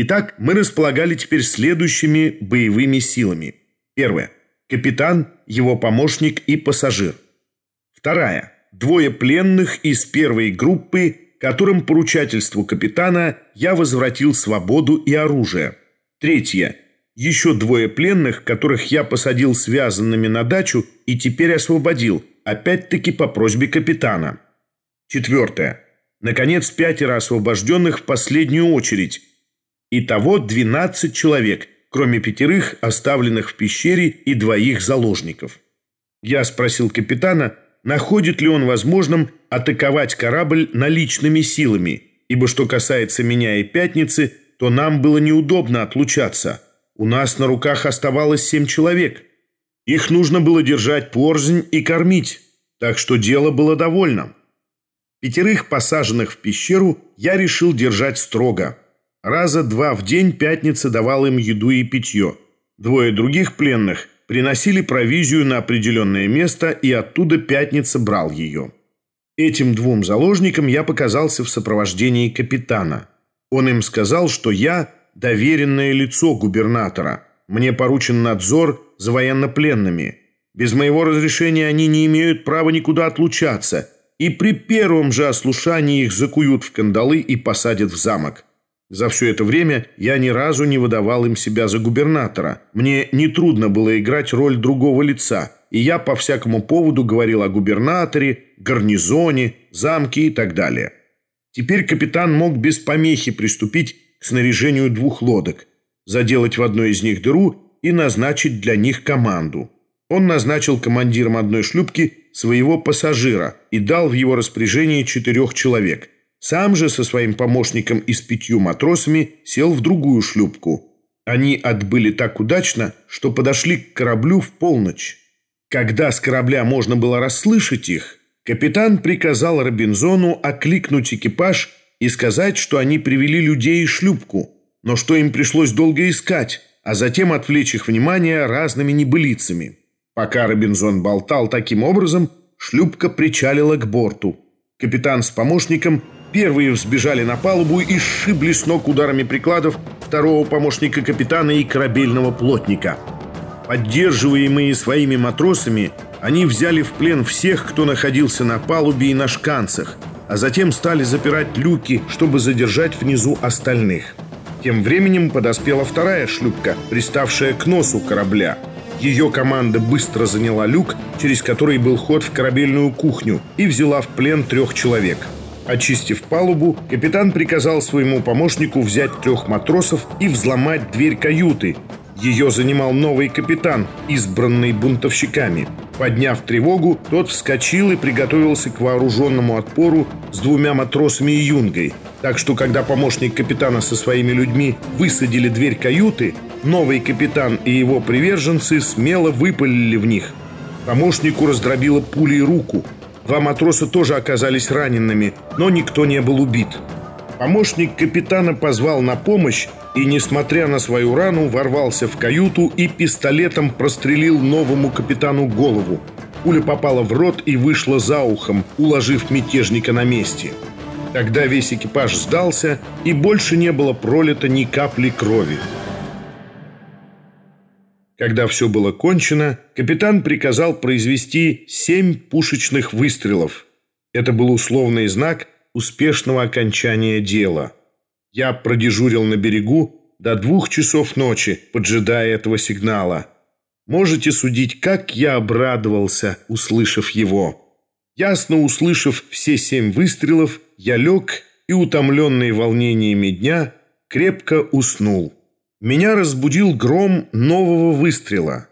Итак, мы располагали теперь следующими боевыми силами. Первое. Капитан, его помощник и пассажир. Вторая. Двое пленных из первой группы, которым по ручательству капитана я возвратил свободу и оружие. Третье. Еще двое пленных, которых я посадил связанными на дачу и теперь освободил, опять-таки по просьбе капитана. Четвертое. Наконец, пятеро освобожденных в последнюю очередь. Итого 12 человек, кроме пятерых, оставленных в пещере и двоих заложников. Я спросил капитана, находит ли он возможным атаковать корабль наличными силами, ибо что касается меня и Пятницы, то нам было неудобно отлучаться. У нас на руках оставалось семь человек. Их нужно было держать порзнь и кормить, так что дело было довольно. Пятерых посаженных в пещеру я решил держать строго. Раза два в день пятница давал им еду и питье. Двое других пленных приносили провизию на определенное место, и оттуда пятница брал ее. Этим двум заложникам я показался в сопровождении капитана. Он им сказал, что я доверенное лицо губернатора. Мне поручен надзор за военнопленными. Без моего разрешения они не имеют права никуда отлучаться – и при первом же ослушании их закуют в кандалы и посадят в замок. За все это время я ни разу не выдавал им себя за губернатора. Мне нетрудно было играть роль другого лица, и я по всякому поводу говорил о губернаторе, гарнизоне, замке и так далее. Теперь капитан мог без помехи приступить к снаряжению двух лодок, заделать в одной из них дыру и назначить для них команду. Он назначил командиром одной шлюпки своего пассажира и дал в его распоряжение четырех человек. Сам же со своим помощником и с пятью матросами сел в другую шлюпку. Они отбыли так удачно, что подошли к кораблю в полночь. Когда с корабля можно было расслышать их, капитан приказал Робинзону окликнуть экипаж и сказать, что они привели людей и шлюпку, но что им пришлось долго искать, а затем отвлечь их внимание разными небылицами. Пока Робинзон болтал таким образом, шлюпка причалила к борту. Капитан с помощником первые взбежали на палубу и сшибли с ног ударами прикладов второго помощника капитана и корабельного плотника. Поддерживаемые своими матросами, они взяли в плен всех, кто находился на палубе и на шканцах, а затем стали запирать люки, чтобы задержать внизу остальных. Тем временем подоспела вторая шлюпка, приставшая к носу корабля – ее команда быстро заняла люк, через который был ход в корабельную кухню, и взяла в плен трех человек. Очистив палубу, капитан приказал своему помощнику взять трех матросов и взломать дверь каюты. Ее занимал новый капитан, избранный бунтовщиками. Подняв тревогу, тот вскочил и приготовился к вооруженному отпору с двумя матросами и юнгой. Так что, когда помощник капитана со своими людьми высадили дверь каюты, Новый капитан и его приверженцы смело выпалили в них. Помощнику раздробило пулей руку. Два матроса тоже оказались ранеными, но никто не был убит. Помощник капитана позвал на помощь и, несмотря на свою рану, ворвался в каюту и пистолетом прострелил новому капитану голову. Пуля попала в рот и вышла за ухом, уложив мятежника на месте. Тогда весь экипаж сдался, и больше не было пролито ни капли крови. Когда все было кончено, капитан приказал произвести семь пушечных выстрелов. Это был условный знак успешного окончания дела. Я продежурил на берегу до двух часов ночи, поджидая этого сигнала. Можете судить, как я обрадовался, услышав его. Ясно услышав все семь выстрелов, я лег и, утомленный волнениями дня, крепко уснул. Меня разбудил гром нового выстрела.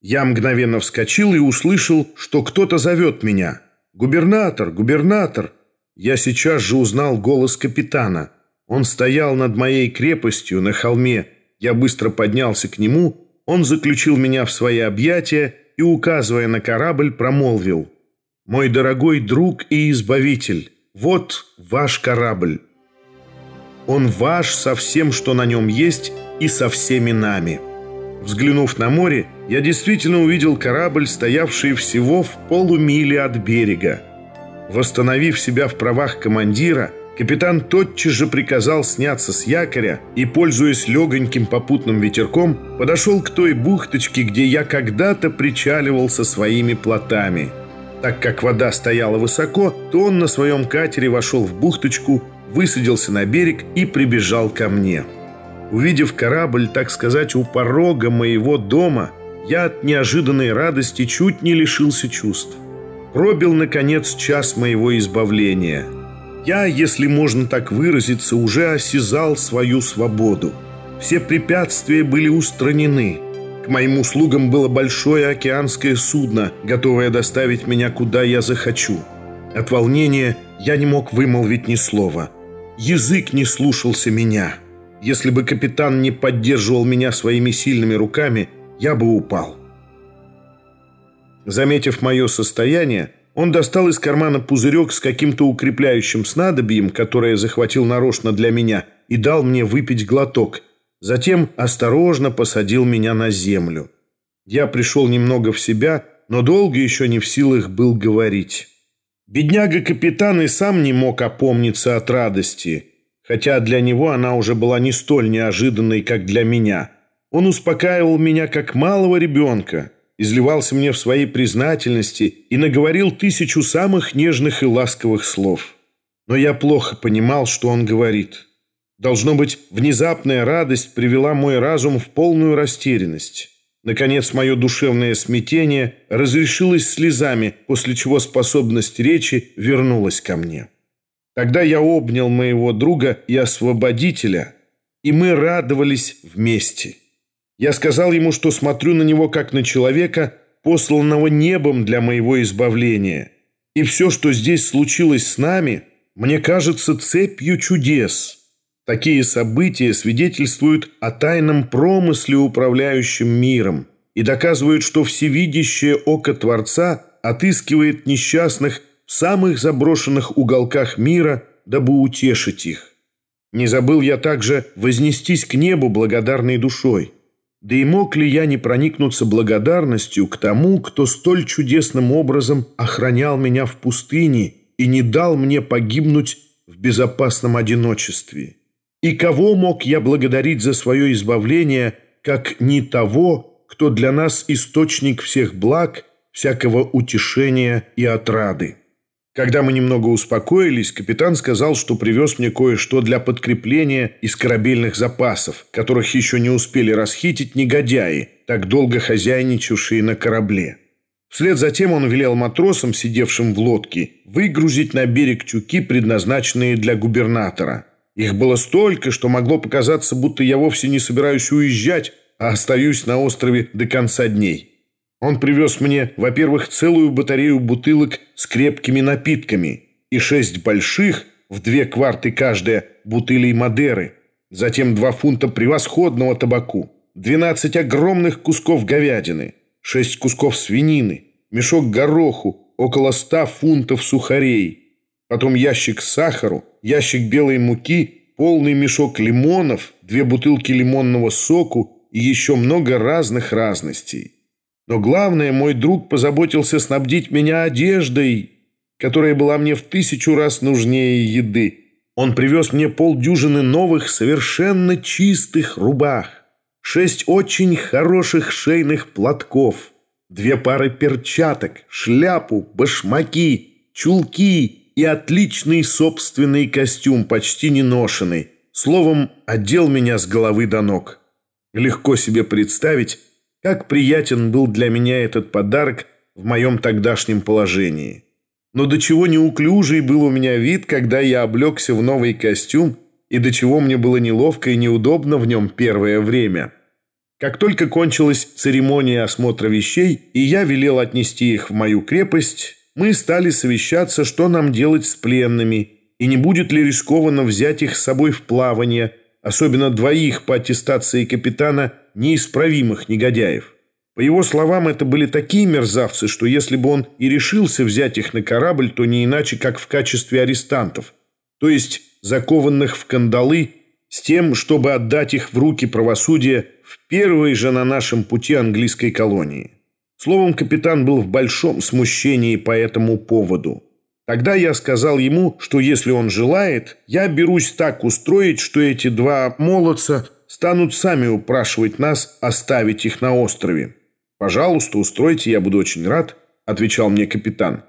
Я мгновенно вскочил и услышал, что кто-то зовет меня. «Губернатор! Губернатор!» Я сейчас же узнал голос капитана. Он стоял над моей крепостью на холме. Я быстро поднялся к нему. Он заключил меня в свои объятия и, указывая на корабль, промолвил. «Мой дорогой друг и избавитель, вот ваш корабль. Он ваш со всем, что на нем есть, и со всеми нами. Взглянув на море, я действительно увидел корабль, стоявший всего в полумиле от берега. Восстановив себя в правах командира, Капитан тотчас же приказал сняться с якоря и, пользуясь легоньким попутным ветерком, подошел к той бухточке, где я когда-то причаливал со своими плотами. Так как вода стояла высоко, то он на своем катере вошел в бухточку, высадился на берег и прибежал ко мне. Увидев корабль, так сказать, у порога моего дома, я от неожиданной радости чуть не лишился чувств. Пробил, наконец, час моего избавления – я, если можно так выразиться, уже осязал свою свободу. Все препятствия были устранены. К моим услугам было большое океанское судно, готовое доставить меня куда я захочу. От волнения я не мог вымолвить ни слова. Язык не слушался меня. Если бы капитан не поддерживал меня своими сильными руками, я бы упал. Заметив мое состояние, он достал из кармана пузырек с каким-то укрепляющим снадобьем, которое захватил нарочно для меня, и дал мне выпить глоток. Затем осторожно посадил меня на землю. Я пришел немного в себя, но долго еще не в силах был говорить. Бедняга-капитан и сам не мог опомниться от радости, хотя для него она уже была не столь неожиданной, как для меня. Он успокаивал меня, как малого ребенка – изливался мне в своей признательности и наговорил тысячу самых нежных и ласковых слов. Но я плохо понимал, что он говорит. Должно быть, внезапная радость привела мой разум в полную растерянность. Наконец, мое душевное смятение разрешилось слезами, после чего способность речи вернулась ко мне. Тогда я обнял моего друга и освободителя, и мы радовались вместе. Я сказал ему, что смотрю на него как на человека, посланного небом для моего избавления. И все, что здесь случилось с нами, мне кажется цепью чудес. Такие события свидетельствуют о тайном промысле, управляющем миром, и доказывают, что всевидящее око Творца отыскивает несчастных в самых заброшенных уголках мира, дабы утешить их. Не забыл я также вознестись к небу благодарной душой. Да и мог ли я не проникнуться благодарностью к тому, кто столь чудесным образом охранял меня в пустыне и не дал мне погибнуть в безопасном одиночестве? И кого мог я благодарить за свое избавление, как не того, кто для нас источник всех благ, всякого утешения и отрады? Когда мы немного успокоились, капитан сказал, что привез мне кое-что для подкрепления из корабельных запасов, которых еще не успели расхитить негодяи, так долго хозяйничавшие на корабле. Вслед за тем он велел матросам, сидевшим в лодке, выгрузить на берег тюки, предназначенные для губернатора. Их было столько, что могло показаться, будто я вовсе не собираюсь уезжать, а остаюсь на острове до конца дней. Он привез мне, во-первых, целую батарею бутылок с крепкими напитками и шесть больших, в две кварты каждая, бутылей Мадеры, затем два фунта превосходного табаку, двенадцать огромных кусков говядины, шесть кусков свинины, мешок гороху, около ста фунтов сухарей, потом ящик сахару, ящик белой муки, полный мешок лимонов, две бутылки лимонного соку и еще много разных разностей. Но главное, мой друг позаботился снабдить меня одеждой, которая была мне в тысячу раз нужнее еды. Он привез мне полдюжины новых, совершенно чистых рубах, шесть очень хороших шейных платков, две пары перчаток, шляпу, башмаки, чулки и отличный собственный костюм, почти не ношенный. Словом, одел меня с головы до ног. Легко себе представить, как приятен был для меня этот подарок в моем тогдашнем положении. Но до чего неуклюжий был у меня вид, когда я облегся в новый костюм, и до чего мне было неловко и неудобно в нем первое время. Как только кончилась церемония осмотра вещей, и я велел отнести их в мою крепость, мы стали совещаться, что нам делать с пленными, и не будет ли рискованно взять их с собой в плавание, особенно двоих по аттестации капитана – неисправимых негодяев. По его словам, это были такие мерзавцы, что если бы он и решился взять их на корабль, то не иначе, как в качестве арестантов, то есть закованных в кандалы, с тем, чтобы отдать их в руки правосудия в первой же на нашем пути английской колонии. Словом, капитан был в большом смущении по этому поводу. Тогда я сказал ему, что если он желает, я берусь так устроить, что эти два молодца станут сами упрашивать нас оставить их на острове. «Пожалуйста, устройте, я буду очень рад», — отвечал мне капитан.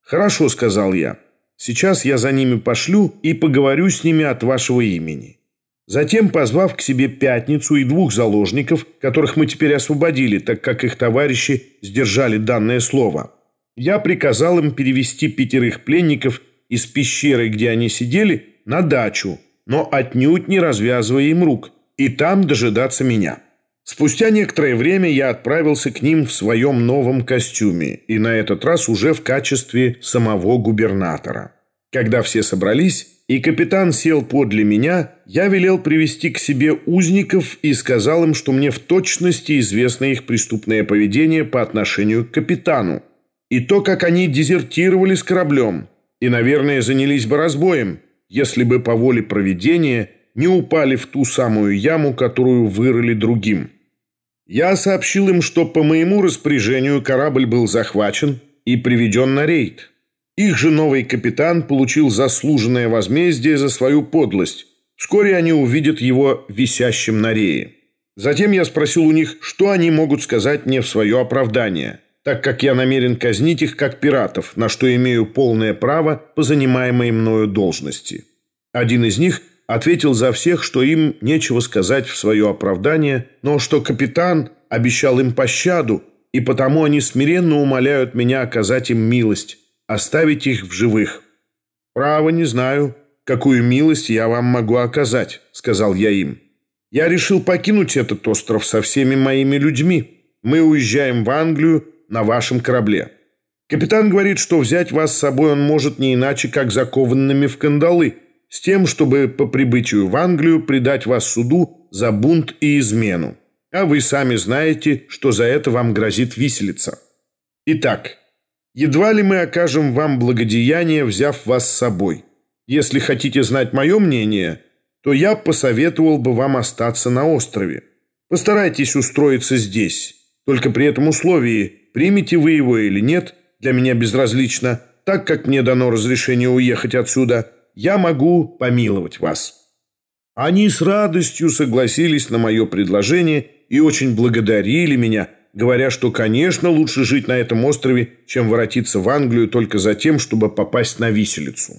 «Хорошо», — сказал я. «Сейчас я за ними пошлю и поговорю с ними от вашего имени». Затем, позвав к себе Пятницу и двух заложников, которых мы теперь освободили, так как их товарищи сдержали данное слово, я приказал им перевести пятерых пленников из пещеры, где они сидели, на дачу, но отнюдь не развязывая им рук, и там дожидаться меня. Спустя некоторое время я отправился к ним в своем новом костюме, и на этот раз уже в качестве самого губернатора. Когда все собрались, и капитан сел подле меня, я велел привести к себе узников и сказал им, что мне в точности известно их преступное поведение по отношению к капитану, и то, как они дезертировали с кораблем, и, наверное, занялись бы разбоем, если бы по воле проведения не упали в ту самую яму, которую вырыли другим. Я сообщил им, что по моему распоряжению корабль был захвачен и приведен на рейд. Их же новый капитан получил заслуженное возмездие за свою подлость. Вскоре они увидят его висящим на рее. Затем я спросил у них, что они могут сказать мне в свое оправдание – так как я намерен казнить их как пиратов, на что имею полное право по занимаемой мною должности. Один из них ответил за всех, что им нечего сказать в свое оправдание, но что капитан обещал им пощаду, и потому они смиренно умоляют меня оказать им милость, оставить их в живых. «Право не знаю, какую милость я вам могу оказать», — сказал я им. «Я решил покинуть этот остров со всеми моими людьми. Мы уезжаем в Англию, на вашем корабле. Капитан говорит, что взять вас с собой он может не иначе, как закованными в кандалы, с тем, чтобы по прибытию в Англию предать вас суду за бунт и измену. А вы сами знаете, что за это вам грозит виселица. Итак, едва ли мы окажем вам благодеяние, взяв вас с собой. Если хотите знать мое мнение, то я посоветовал бы вам остаться на острове. Постарайтесь устроиться здесь, только при этом условии – Примете вы его или нет, для меня безразлично. Так как мне дано разрешение уехать отсюда, я могу помиловать вас». Они с радостью согласились на мое предложение и очень благодарили меня, говоря, что, конечно, лучше жить на этом острове, чем воротиться в Англию только за тем, чтобы попасть на виселицу.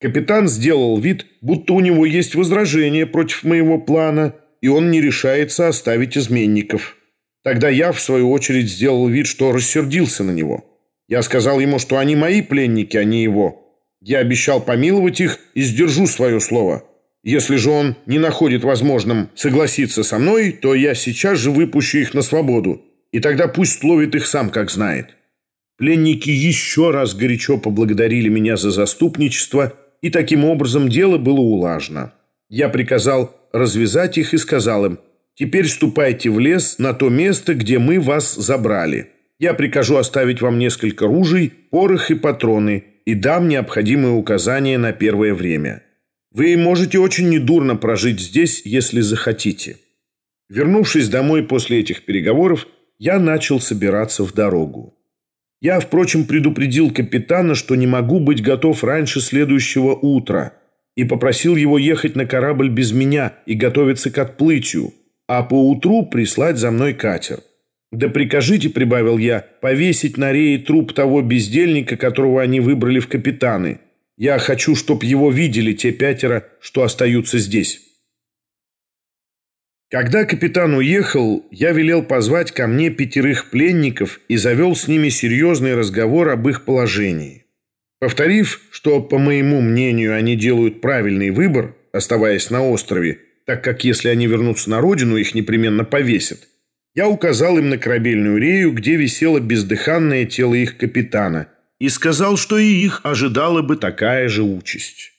Капитан сделал вид, будто у него есть возражение против моего плана, и он не решается оставить изменников. Тогда я, в свою очередь, сделал вид, что рассердился на него. Я сказал ему, что они мои пленники, а не его. Я обещал помиловать их и сдержу свое слово. Если же он не находит возможным согласиться со мной, то я сейчас же выпущу их на свободу, и тогда пусть ловит их сам, как знает». Пленники еще раз горячо поблагодарили меня за заступничество, и таким образом дело было улажено. Я приказал развязать их и сказал им – Теперь ступайте в лес на то место, где мы вас забрали. Я прикажу оставить вам несколько ружей, порох и патроны и дам необходимые указания на первое время. Вы можете очень недурно прожить здесь, если захотите». Вернувшись домой после этих переговоров, я начал собираться в дорогу. Я, впрочем, предупредил капитана, что не могу быть готов раньше следующего утра, и попросил его ехать на корабль без меня и готовиться к отплытию, а поутру прислать за мной катер. «Да прикажите, — прибавил я, — повесить на рее труп того бездельника, которого они выбрали в капитаны. Я хочу, чтоб его видели те пятеро, что остаются здесь». Когда капитан уехал, я велел позвать ко мне пятерых пленников и завел с ними серьезный разговор об их положении. Повторив, что, по моему мнению, они делают правильный выбор, оставаясь на острове, так как если они вернутся на родину, их непременно повесят. Я указал им на корабельную рею, где висело бездыханное тело их капитана, и сказал, что и их ожидала бы такая же участь.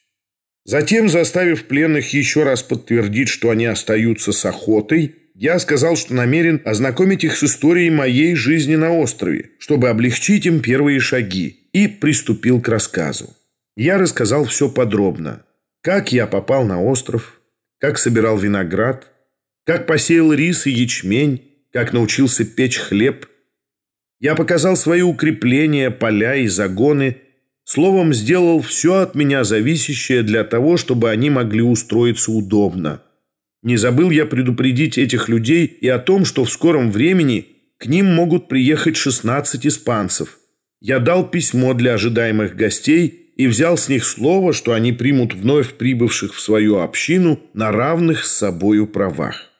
Затем, заставив пленных еще раз подтвердить, что они остаются с охотой, я сказал, что намерен ознакомить их с историей моей жизни на острове, чтобы облегчить им первые шаги, и приступил к рассказу. Я рассказал все подробно. Как я попал на остров, как собирал виноград, как посеял рис и ячмень, как научился печь хлеб. Я показал свои укрепления, поля и загоны, словом, сделал все от меня зависящее для того, чтобы они могли устроиться удобно. Не забыл я предупредить этих людей и о том, что в скором времени к ним могут приехать 16 испанцев. Я дал письмо для ожидаемых гостей и взял с них слово, что они примут вновь прибывших в свою общину на равных с собою правах.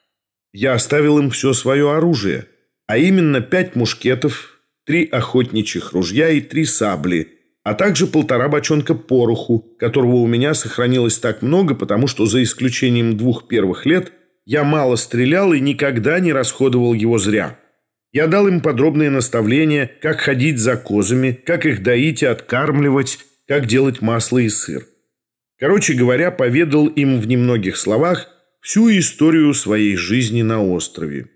Я оставил им все свое оружие, а именно пять мушкетов, три охотничьих ружья и три сабли, а также полтора бочонка пороху, которого у меня сохранилось так много, потому что за исключением двух первых лет я мало стрелял и никогда не расходовал его зря. Я дал им подробные наставления, как ходить за козами, как их доить и откармливать, как делать масло и сыр. Короче говоря, поведал им в немногих словах всю историю своей жизни на острове.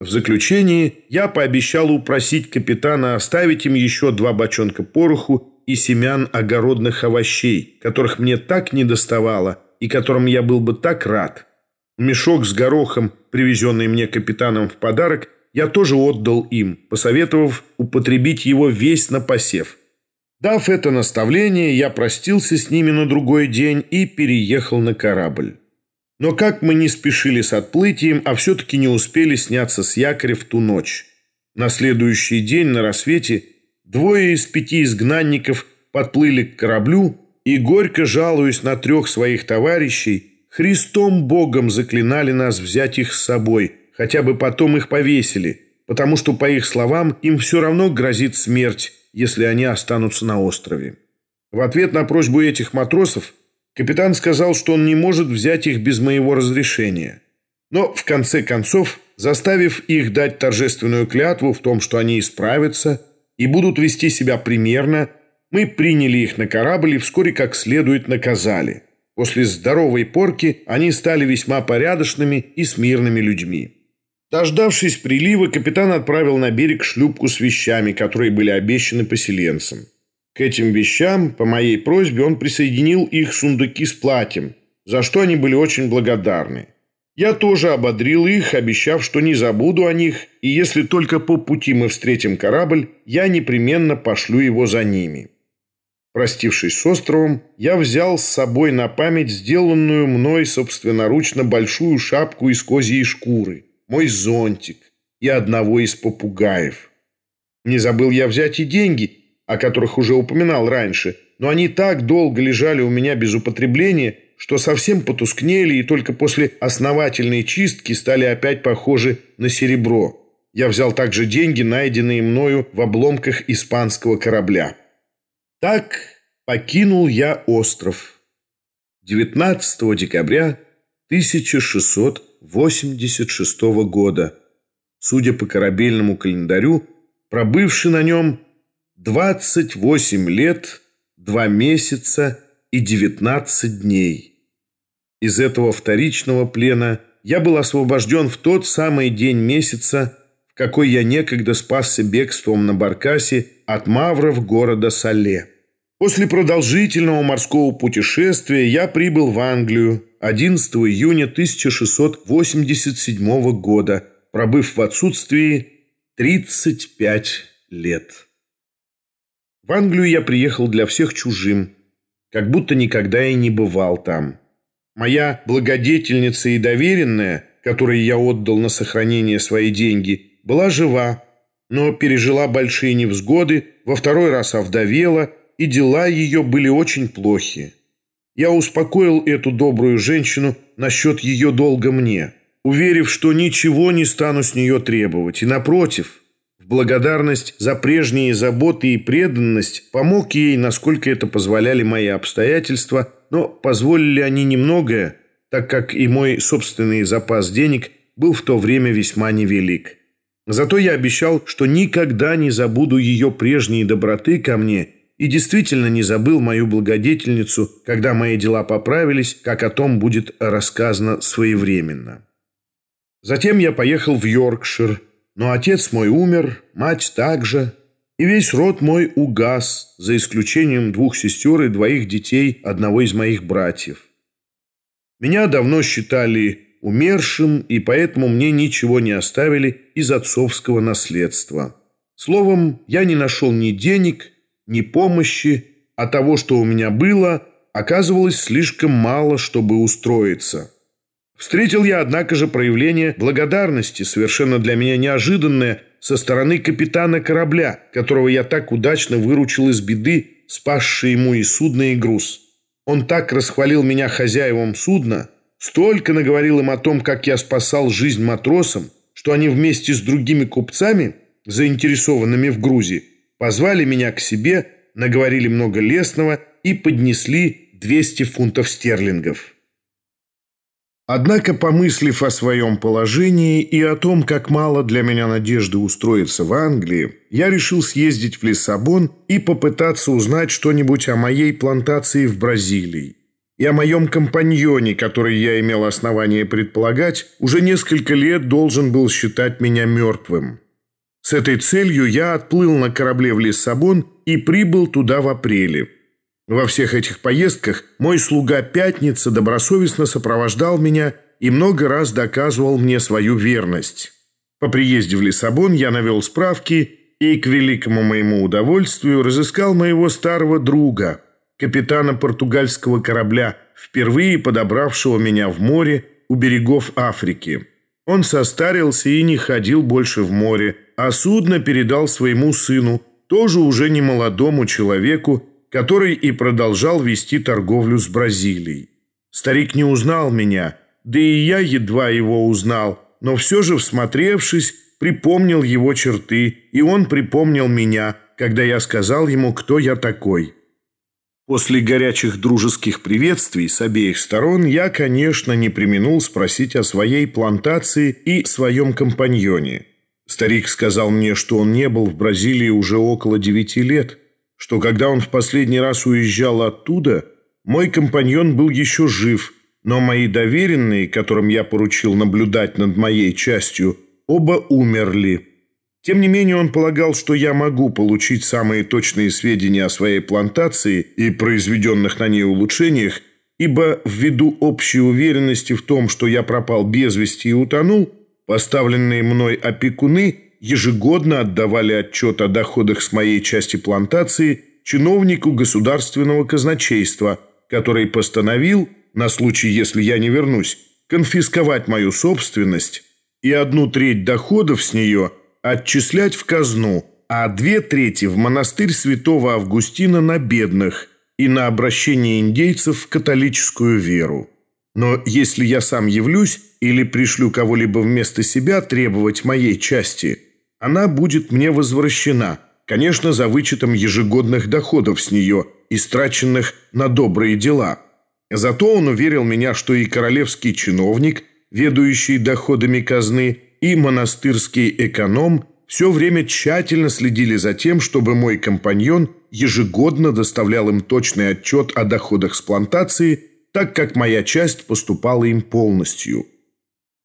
В заключении я пообещал упросить капитана оставить им еще два бочонка пороху и семян огородных овощей, которых мне так недоставало и которым я был бы так рад. Мешок с горохом, привезенный мне капитаном в подарок, я тоже отдал им, посоветовав употребить его весь на посев. Дав это наставление, я простился с ними на другой день и переехал на корабль. Но как мы не спешили с отплытием, а все-таки не успели сняться с якоря в ту ночь. На следующий день на рассвете двое из пяти изгнанников подплыли к кораблю и, горько жалуясь на трех своих товарищей, Христом Богом заклинали нас взять их с собой, хотя бы потом их повесили, потому что, по их словам, им все равно грозит смерть, если они останутся на острове. В ответ на просьбу этих матросов Капитан сказал, что он не может взять их без моего разрешения. Но, в конце концов, заставив их дать торжественную клятву в том, что они исправятся и будут вести себя примерно, мы приняли их на корабль и вскоре как следует наказали. После здоровой порки они стали весьма порядочными и смирными людьми. Дождавшись прилива, капитан отправил на берег шлюпку с вещами, которые были обещаны поселенцам. К этим вещам, по моей просьбе, он присоединил их сундуки с платьем, за что они были очень благодарны. Я тоже ободрил их, обещав, что не забуду о них, и если только по пути мы встретим корабль, я непременно пошлю его за ними. Простившись с островом, я взял с собой на память сделанную мной собственноручно большую шапку из козьей шкуры, мой зонтик и одного из попугаев. Не забыл я взять и деньги – о которых уже упоминал раньше, но они так долго лежали у меня без употребления, что совсем потускнели и только после основательной чистки стали опять похожи на серебро. Я взял также деньги, найденные мною в обломках испанского корабля. Так покинул я остров. 19 декабря 1686 года, судя по корабельному календарю, пробывший на нем 28 лет, 2 месяца и 19 дней. Из этого вторичного плена я был освобожден в тот самый день месяца, в какой я некогда спасся бегством на Баркасе от мавров города Сале. После продолжительного морского путешествия я прибыл в Англию 11 июня 1687 года, пробыв в отсутствии 35 лет. В Англию я приехал для всех чужим, как будто никогда и не бывал там. Моя благодетельница и доверенная, которой я отдал на сохранение свои деньги, была жива, но пережила большие невзгоды, во второй раз овдовела, и дела ее были очень плохи. Я успокоил эту добрую женщину насчет ее долга мне, уверив, что ничего не стану с нее требовать, и напротив – благодарность за прежние заботы и преданность помог ей, насколько это позволяли мои обстоятельства, но позволили они немногое, так как и мой собственный запас денег был в то время весьма невелик. Зато я обещал, что никогда не забуду ее прежней доброты ко мне и действительно не забыл мою благодетельницу, когда мои дела поправились, как о том будет рассказано своевременно. Затем я поехал в Йоркшир, но отец мой умер, мать также, и весь род мой угас, за исключением двух сестер и двоих детей одного из моих братьев. Меня давно считали умершим, и поэтому мне ничего не оставили из отцовского наследства. Словом, я не нашел ни денег, ни помощи, а того, что у меня было, оказывалось слишком мало, чтобы устроиться. Встретил я, однако же, проявление благодарности, совершенно для меня неожиданное, со стороны капитана корабля, которого я так удачно выручил из беды, спасший ему и судно, и груз. Он так расхвалил меня хозяевам судна, столько наговорил им о том, как я спасал жизнь матросам, что они вместе с другими купцами, заинтересованными в грузе, позвали меня к себе, наговорили много лестного и поднесли 200 фунтов стерлингов. Однако, помыслив о своем положении и о том, как мало для меня надежды устроиться в Англии, я решил съездить в Лиссабон и попытаться узнать что-нибудь о моей плантации в Бразилии и о моем компаньоне, который я имел основание предполагать, уже несколько лет должен был считать меня мертвым. С этой целью я отплыл на корабле в Лиссабон и прибыл туда в апреле. Во всех этих поездках мой слуга Пятница добросовестно сопровождал меня и много раз доказывал мне свою верность. По приезде в Лиссабон я навел справки и, к великому моему удовольствию, разыскал моего старого друга, капитана португальского корабля, впервые подобравшего меня в море у берегов Африки. Он состарился и не ходил больше в море, а судно передал своему сыну, тоже уже не молодому человеку, который и продолжал вести торговлю с Бразилией. Старик не узнал меня, да и я едва его узнал, но все же, всмотревшись, припомнил его черты, и он припомнил меня, когда я сказал ему, кто я такой. После горячих дружеских приветствий с обеих сторон я, конечно, не применул спросить о своей плантации и своем компаньоне. Старик сказал мне, что он не был в Бразилии уже около девяти лет – что когда он в последний раз уезжал оттуда, мой компаньон был еще жив, но мои доверенные, которым я поручил наблюдать над моей частью, оба умерли. Тем не менее он полагал, что я могу получить самые точные сведения о своей плантации и произведенных на ней улучшениях, ибо ввиду общей уверенности в том, что я пропал без вести и утонул, поставленные мной опекуны – ежегодно отдавали отчет о доходах с моей части плантации чиновнику государственного казначейства, который постановил, на случай, если я не вернусь, конфисковать мою собственность и одну треть доходов с нее отчислять в казну, а две трети в монастырь святого Августина на бедных и на обращение индейцев в католическую веру. Но если я сам явлюсь или пришлю кого-либо вместо себя требовать моей части – она будет мне возвращена, конечно, за вычетом ежегодных доходов с нее, истраченных на добрые дела. Зато он уверил меня, что и королевский чиновник, ведущий доходами казны, и монастырский эконом все время тщательно следили за тем, чтобы мой компаньон ежегодно доставлял им точный отчет о доходах с плантации, так как моя часть поступала им полностью.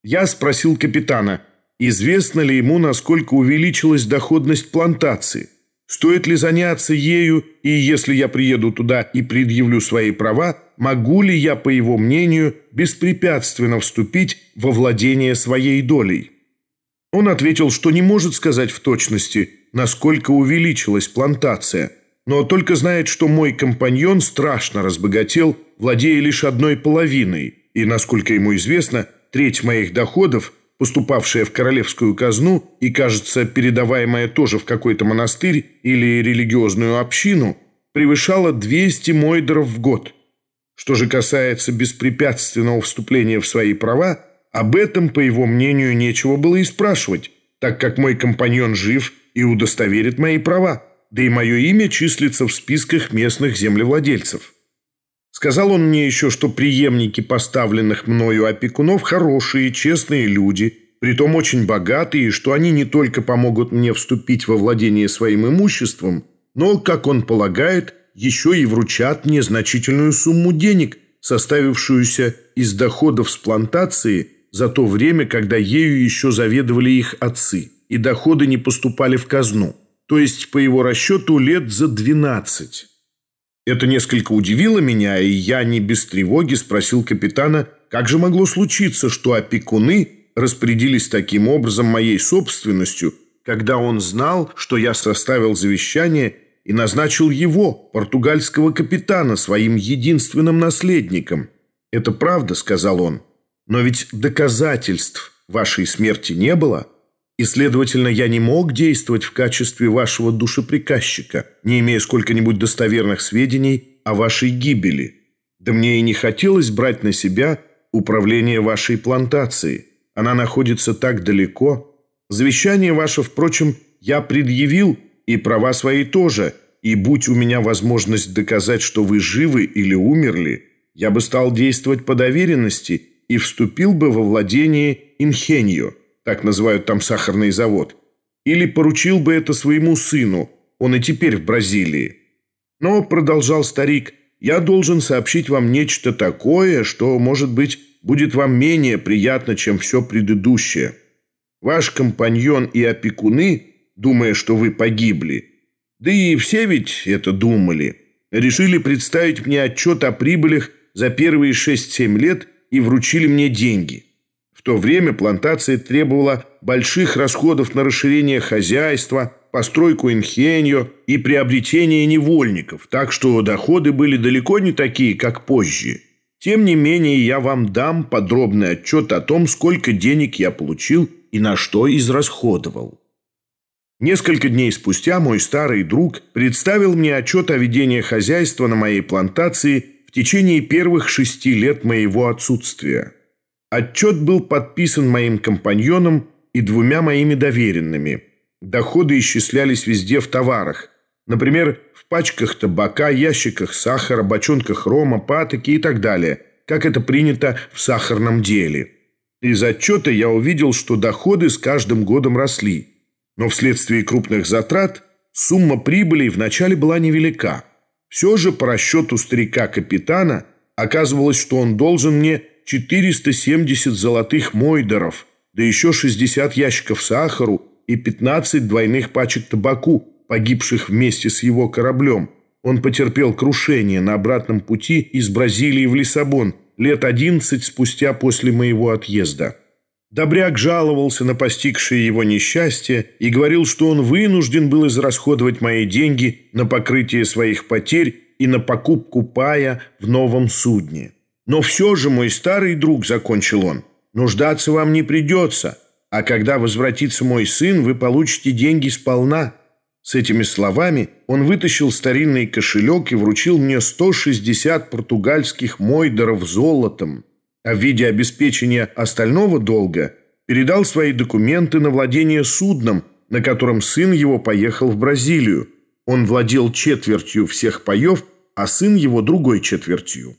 Я спросил капитана – Известно ли ему, насколько увеличилась доходность плантации? Стоит ли заняться ею, и если я приеду туда и предъявлю свои права, могу ли я, по его мнению, беспрепятственно вступить во владение своей долей? Он ответил, что не может сказать в точности, насколько увеличилась плантация, но только знает, что мой компаньон страшно разбогател, владея лишь одной половиной, и, насколько ему известно, треть моих доходов – поступавшая в королевскую казну и, кажется, передаваемая тоже в какой-то монастырь или религиозную общину, превышала 200 мойдеров в год. Что же касается беспрепятственного вступления в свои права, об этом, по его мнению, нечего было и спрашивать, так как мой компаньон жив и удостоверит мои права, да и мое имя числится в списках местных землевладельцев. Сказал он мне еще, что преемники поставленных мною опекунов хорошие, честные люди, притом очень богатые, что они не только помогут мне вступить во владение своим имуществом, но, как он полагает, еще и вручат мне значительную сумму денег, составившуюся из доходов с плантации за то время, когда ею еще заведовали их отцы, и доходы не поступали в казну, то есть, по его расчету, лет за двенадцать. Это несколько удивило меня, и я не без тревоги спросил капитана, как же могло случиться, что опекуны распорядились таким образом моей собственностью, когда он знал, что я составил завещание и назначил его, португальского капитана, своим единственным наследником. «Это правда», — сказал он, — «но ведь доказательств вашей смерти не было, и, следовательно, я не мог действовать в качестве вашего душеприказчика, не имея сколько-нибудь достоверных сведений о вашей гибели. Да мне и не хотелось брать на себя управление вашей плантацией. Она находится так далеко. Завещание ваше, впрочем, я предъявил, и права свои тоже, и будь у меня возможность доказать, что вы живы или умерли, я бы стал действовать по доверенности и вступил бы во владение Инхеньо, так называют там сахарный завод, или поручил бы это своему сыну, он и теперь в Бразилии. Но, продолжал старик, я должен сообщить вам нечто такое, что, может быть, будет вам менее приятно, чем все предыдущее. Ваш компаньон и опекуны, думая, что вы погибли, да и все ведь это думали, решили представить мне отчет о прибылях за первые 6-7 лет и вручили мне деньги. То время плантация требовала больших расходов на расширение хозяйства, постройку инхеньо и приобретение невольников, так что доходы были далеко не такие, как позже. Тем не менее, я вам дам подробный отчет о том, сколько денег я получил и на что израсходовал. Несколько дней спустя мой старый друг представил мне отчет о ведении хозяйства на моей плантации в течение первых шести лет моего отсутствия. Отчет был подписан моим компаньоном и двумя моими доверенными. Доходы исчислялись везде в товарах. Например, в пачках табака, ящиках сахара, бочонках рома, патоки и так далее, как это принято в сахарном деле. Из отчета я увидел, что доходы с каждым годом росли. Но вследствие крупных затрат сумма прибыли вначале была невелика. Все же по расчету старика-капитана оказывалось, что он должен мне 470 золотых мойдеров, да еще 60 ящиков сахару и 15 двойных пачек табаку, погибших вместе с его кораблем. Он потерпел крушение на обратном пути из Бразилии в Лиссабон лет 11 спустя после моего отъезда. Добряк жаловался на постигшее его несчастье и говорил, что он вынужден был израсходовать мои деньги на покрытие своих потерь и на покупку пая в новом судне. «Но все же, мой старый друг», — закончил он, — «нуждаться вам не придется, а когда возвратится мой сын, вы получите деньги сполна». С этими словами он вытащил старинный кошелек и вручил мне 160 португальских мойдеров золотом а в виде обеспечения остального долга передал свои документы на владение судном, на котором сын его поехал в Бразилию. Он владел четвертью всех паев, а сын его другой четвертью.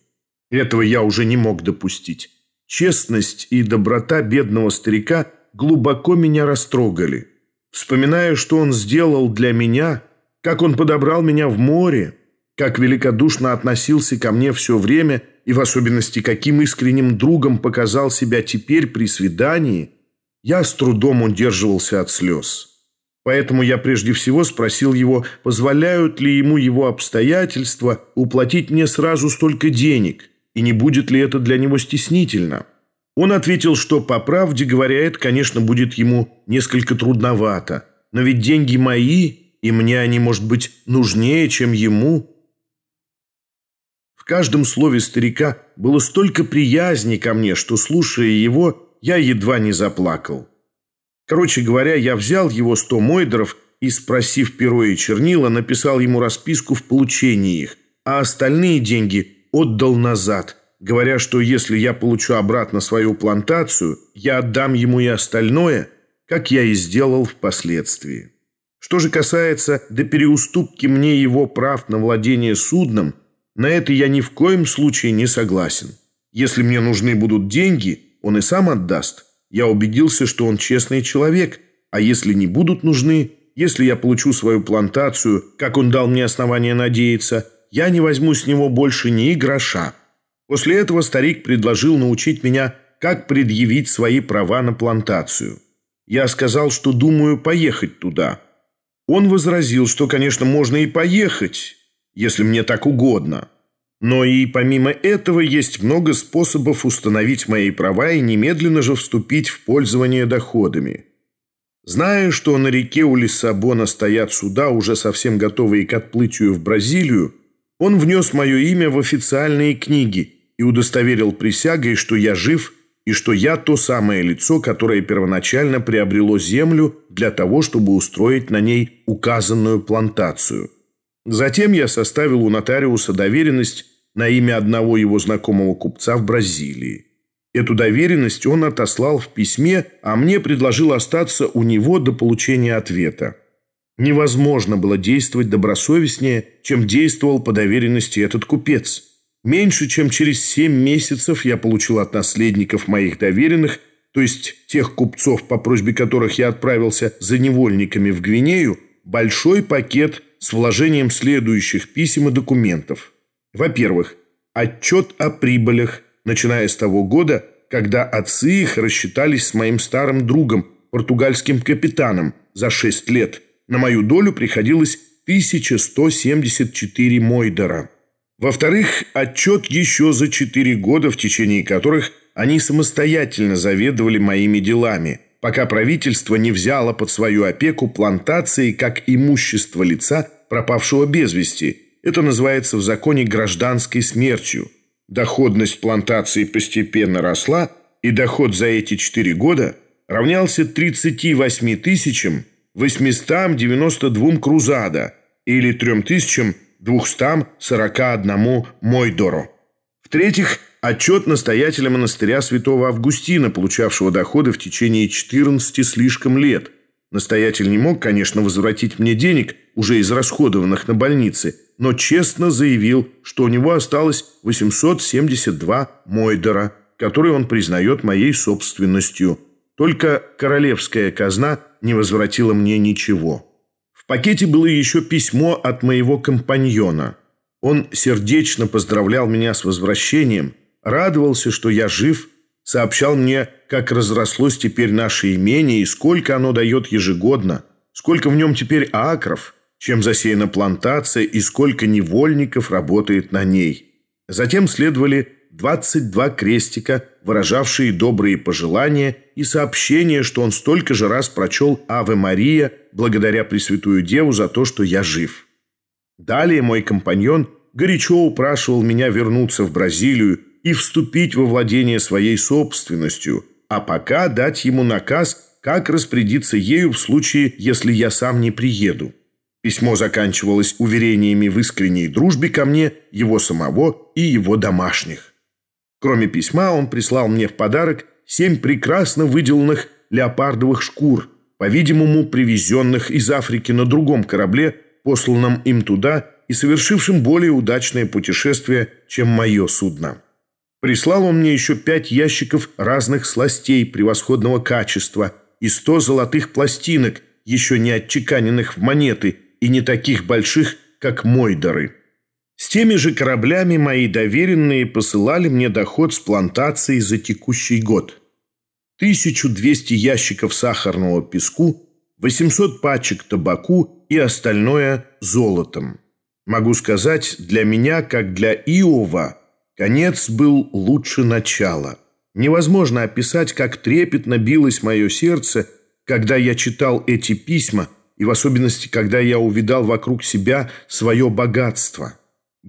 Этого я уже не мог допустить. Честность и доброта бедного старика глубоко меня растрогали. Вспоминая, что он сделал для меня, как он подобрал меня в море, как великодушно относился ко мне все время и в особенности каким искренним другом показал себя теперь при свидании, я с трудом удерживался от слез. Поэтому я прежде всего спросил его, позволяют ли ему его обстоятельства уплатить мне сразу столько денег, и не будет ли это для него стеснительно. Он ответил, что, по правде говоря, это, конечно, будет ему несколько трудновато, но ведь деньги мои, и мне они, может быть, нужнее, чем ему – каждом слове старика было столько приязни ко мне, что, слушая его, я едва не заплакал. Короче говоря, я взял его сто мойдеров и, спросив перо и чернила, написал ему расписку в получении их, а остальные деньги отдал назад, говоря, что если я получу обратно свою плантацию, я отдам ему и остальное, как я и сделал впоследствии. Что же касается до переуступки мне его прав на владение судном – на это я ни в коем случае не согласен. Если мне нужны будут деньги, он и сам отдаст. Я убедился, что он честный человек. А если не будут нужны, если я получу свою плантацию, как он дал мне основание надеяться, я не возьму с него больше ни гроша. После этого старик предложил научить меня, как предъявить свои права на плантацию. Я сказал, что думаю поехать туда. Он возразил, что, конечно, можно и поехать, если мне так угодно. Но и помимо этого есть много способов установить мои права и немедленно же вступить в пользование доходами. Зная, что на реке у Лиссабона стоят суда, уже совсем готовые к отплытию в Бразилию, он внес мое имя в официальные книги и удостоверил присягой, что я жив и что я то самое лицо, которое первоначально приобрело землю для того, чтобы устроить на ней указанную плантацию. Затем я составил у нотариуса доверенность на имя одного его знакомого купца в Бразилии. Эту доверенность он отослал в письме, а мне предложил остаться у него до получения ответа. Невозможно было действовать добросовестнее, чем действовал по доверенности этот купец. Меньше чем через семь месяцев я получил от наследников моих доверенных, то есть тех купцов, по просьбе которых я отправился за невольниками в Гвинею, большой пакет с вложением следующих писем и документов. Во-первых, отчет о прибылях – начиная с того года, когда отцы их рассчитались с моим старым другом, португальским капитаном, за 6 лет. На мою долю приходилось 1174 мойдера. Во-вторых, отчет еще за 4 года, в течение которых они самостоятельно заведовали моими делами, пока правительство не взяло под свою опеку плантации как имущество лица, пропавшего без вести. Это называется в законе гражданской смертью – Доходность плантации постепенно росла, и доход за эти четыре года равнялся 38 тысячам 892 крузада или 3241 мойдоро. В-третьих, отчет настоятеля монастыря святого Августина, получавшего доходы в течение 14 слишком лет. Настоятель не мог, конечно, возвратить мне денег, уже израсходованных на больницы – но честно заявил, что у него осталось 872 мойдера, которые он признает моей собственностью. Только королевская казна не возвратила мне ничего. В пакете было еще письмо от моего компаньона. Он сердечно поздравлял меня с возвращением, радовался, что я жив, сообщал мне, как разрослось теперь наше имение и сколько оно дает ежегодно, сколько в нем теперь акров – чем засеяна плантация и сколько невольников работает на ней. Затем следовали 22 крестика, выражавшие добрые пожелания и сообщение, что он столько же раз прочел «Аве Мария» благодаря Пресвятую Деву за то, что я жив. Далее мой компаньон горячо упрашивал меня вернуться в Бразилию и вступить во владение своей собственностью, а пока дать ему наказ, как распорядиться ею в случае, если я сам не приеду. Письмо заканчивалось уверениями в искренней дружбе ко мне, его самого и его домашних. Кроме письма, он прислал мне в подарок семь прекрасно выделанных леопардовых шкур, по-видимому, привезенных из Африки на другом корабле, посланном им туда и совершившим более удачное путешествие, чем мое судно. Прислал он мне еще пять ящиков разных сластей превосходного качества и сто золотых пластинок, еще не отчеканенных в монеты – и не таких больших, как Мойдоры. С теми же кораблями мои доверенные посылали мне доход с плантацией за текущий год. 1200 ящиков сахарного песку, 800 пачек табаку и остальное золотом. Могу сказать, для меня, как для Иова, конец был лучше начала. Невозможно описать, как трепетно билось мое сердце, когда я читал эти письма – и в особенности, когда я увидал вокруг себя свое богатство.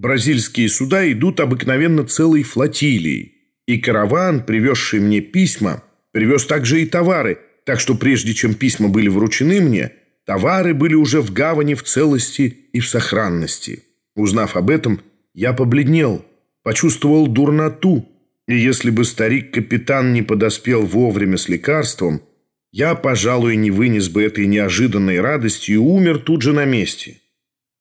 Бразильские суда идут обыкновенно целой флотилией, и караван, привезший мне письма, привез также и товары, так что прежде чем письма были вручены мне, товары были уже в гавани в целости и в сохранности. Узнав об этом, я побледнел, почувствовал дурноту, и если бы старик-капитан не подоспел вовремя с лекарством – я, пожалуй, не вынес бы этой неожиданной радости и умер тут же на месте.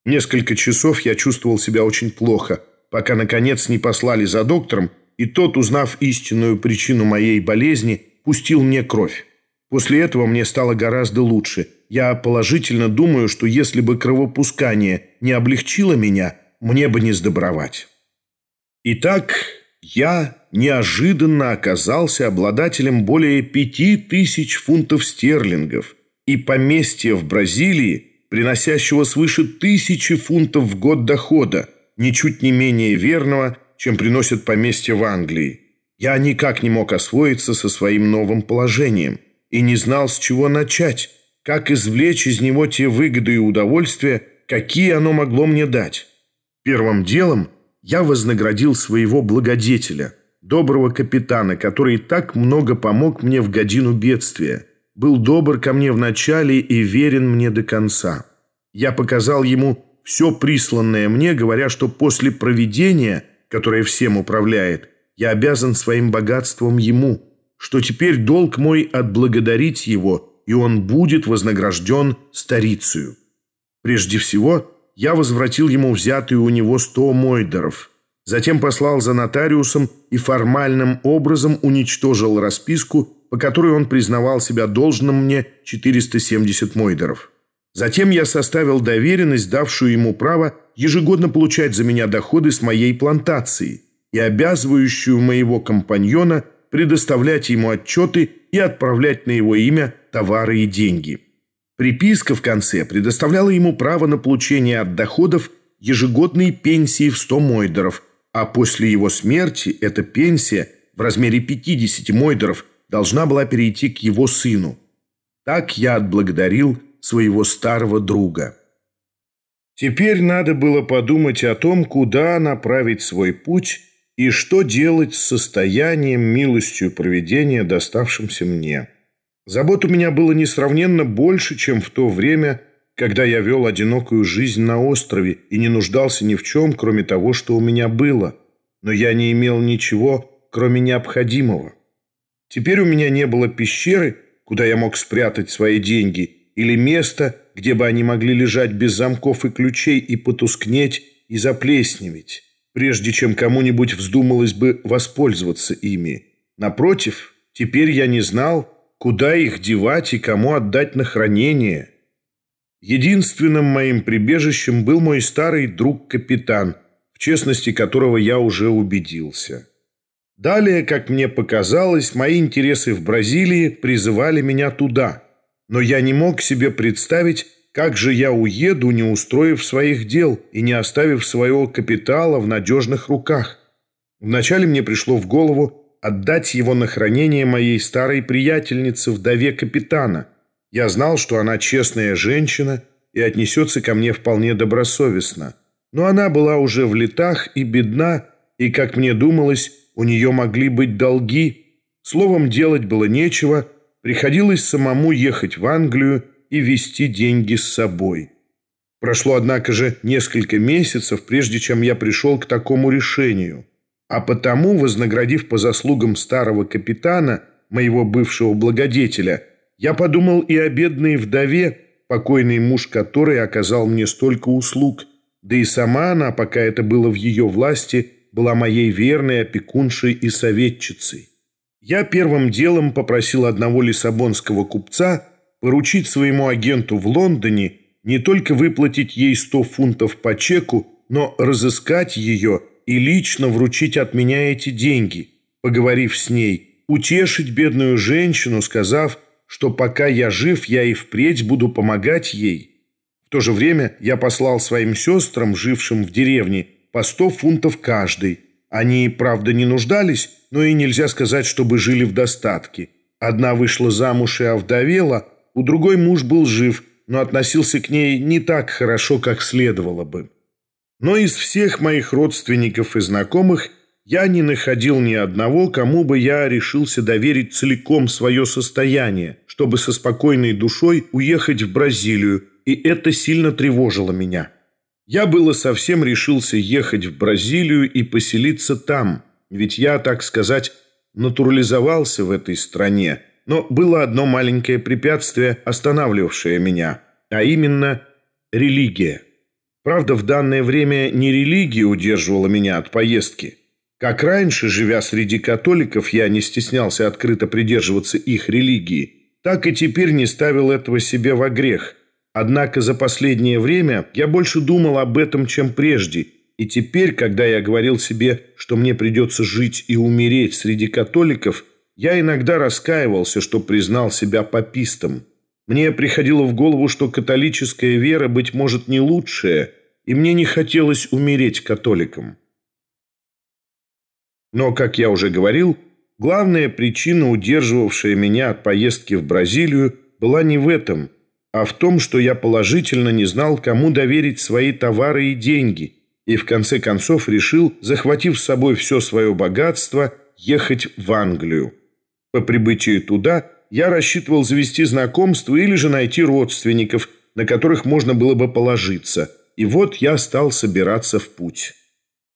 Несколько часов я чувствовал себя очень плохо, пока, наконец, не послали за доктором, и тот, узнав истинную причину моей болезни, пустил мне кровь. После этого мне стало гораздо лучше. Я положительно думаю, что если бы кровопускание не облегчило меня, мне бы не сдобровать. Итак, я неожиданно оказался обладателем более пяти тысяч фунтов стерлингов и поместья в Бразилии, приносящего свыше тысячи фунтов в год дохода, ничуть не менее верного, чем приносят поместья в Англии. Я никак не мог освоиться со своим новым положением и не знал, с чего начать. как извлечь из него те выгоды и удовольствия, какие оно могло мне дать. Первым делом я вознаградил своего благодетеля, доброго капитана, который так много помог мне в годину бедствия, был добр ко мне в начале и верен мне до конца. Я показал ему все присланное мне, говоря, что после проведения, которое всем управляет, я обязан своим богатством ему, что теперь долг мой отблагодарить его, и он будет вознагражден старицею. Прежде всего, я возвратил ему взятые у него сто мойдеров, затем послал за нотариусом и формальным образом уничтожил расписку, по которой он признавал себя должным мне 470 мойдеров. Затем я составил доверенность, давшую ему право ежегодно получать за меня доходы с моей плантации и обязывающую моего компаньона предоставлять ему отчеты и отправлять на его имя товары и деньги. Приписка в конце предоставляла ему право на получение от доходов ежегодной пенсии в 100 мойдеров, а после его смерти эта пенсия в размере 50 мойдеров должна была перейти к его сыну. Так я отблагодарил своего старого друга. Теперь надо было подумать о том, куда направить свой путь и что делать с состоянием, милостью проведения, доставшимся мне. Забот у меня было несравненно больше, чем в то время, когда я вел одинокую жизнь на острове и не нуждался ни в чем, кроме того, что у меня было. Но я не имел ничего, кроме необходимого. Теперь у меня не было пещеры, куда я мог спрятать свои деньги – или место, где бы они могли лежать без замков и ключей и потускнеть и заплесневеть, прежде чем кому-нибудь вздумалось бы воспользоваться ими. Напротив, теперь я не знал, куда их девать и кому отдать на хранение. Единственным моим прибежищем был мой старый друг-капитан, в честности которого я уже убедился. Далее, как мне показалось, мои интересы в Бразилии призывали меня туда – но я не мог себе представить, как же я уеду, не устроив своих дел и не оставив своего капитала в надежных руках. Вначале мне пришло в голову отдать его на хранение моей старой приятельнице, вдове капитана. Я знал, что она честная женщина и отнесется ко мне вполне добросовестно. Но она была уже в летах и бедна, и, как мне думалось, у нее могли быть долги. Словом, делать было нечего – Приходилось самому ехать в Англию и везти деньги с собой. Прошло, однако же, несколько месяцев, прежде чем я пришел к такому решению. А потому, вознаградив по заслугам старого капитана, моего бывшего благодетеля, я подумал и о бедной вдове, покойный муж которой оказал мне столько услуг, да и сама она, пока это было в ее власти, была моей верной опекуншей и советчицей. Я первым делом попросил одного лиссабонского купца поручить своему агенту в Лондоне не только выплатить ей 100 фунтов по чеку, но разыскать ее и лично вручить от меня эти деньги, поговорив с ней, утешить бедную женщину, сказав, что пока я жив, я и впредь буду помогать ей. В то же время я послал своим сестрам, жившим в деревне, по 100 фунтов каждый. Они, правда, не нуждались, но и нельзя сказать, чтобы жили в достатке. Одна вышла замуж и овдовела, у другой муж был жив, но относился к ней не так хорошо, как следовало бы. Но из всех моих родственников и знакомых я не находил ни одного, кому бы я решился доверить целиком свое состояние, чтобы со спокойной душой уехать в Бразилию, и это сильно тревожило меня. Я было совсем решился ехать в Бразилию и поселиться там – ведь я, так сказать, натурализовался в этой стране. Но было одно маленькое препятствие, останавливавшее меня, а именно религия. Правда, в данное время не религия удерживала меня от поездки. Как раньше, живя среди католиков, я не стеснялся открыто придерживаться их религии, так и теперь не ставил этого себе во грех. Однако за последнее время я больше думал об этом, чем прежде – и теперь, когда я говорил себе, что мне придется жить и умереть среди католиков, я иногда раскаивался, что признал себя папистом. Мне приходило в голову, что католическая вера, быть может, не лучшая, и мне не хотелось умереть католиком. Но, как я уже говорил, главная причина, удерживавшая меня от поездки в Бразилию, была не в этом. а в том, что я положительно не знал, кому доверить свои товары и деньги, и в конце концов решил, захватив с собой все свое богатство, ехать в Англию. По прибытии туда я рассчитывал завести знакомство или же найти родственников, на которых можно было бы положиться, и вот я стал собираться в путь.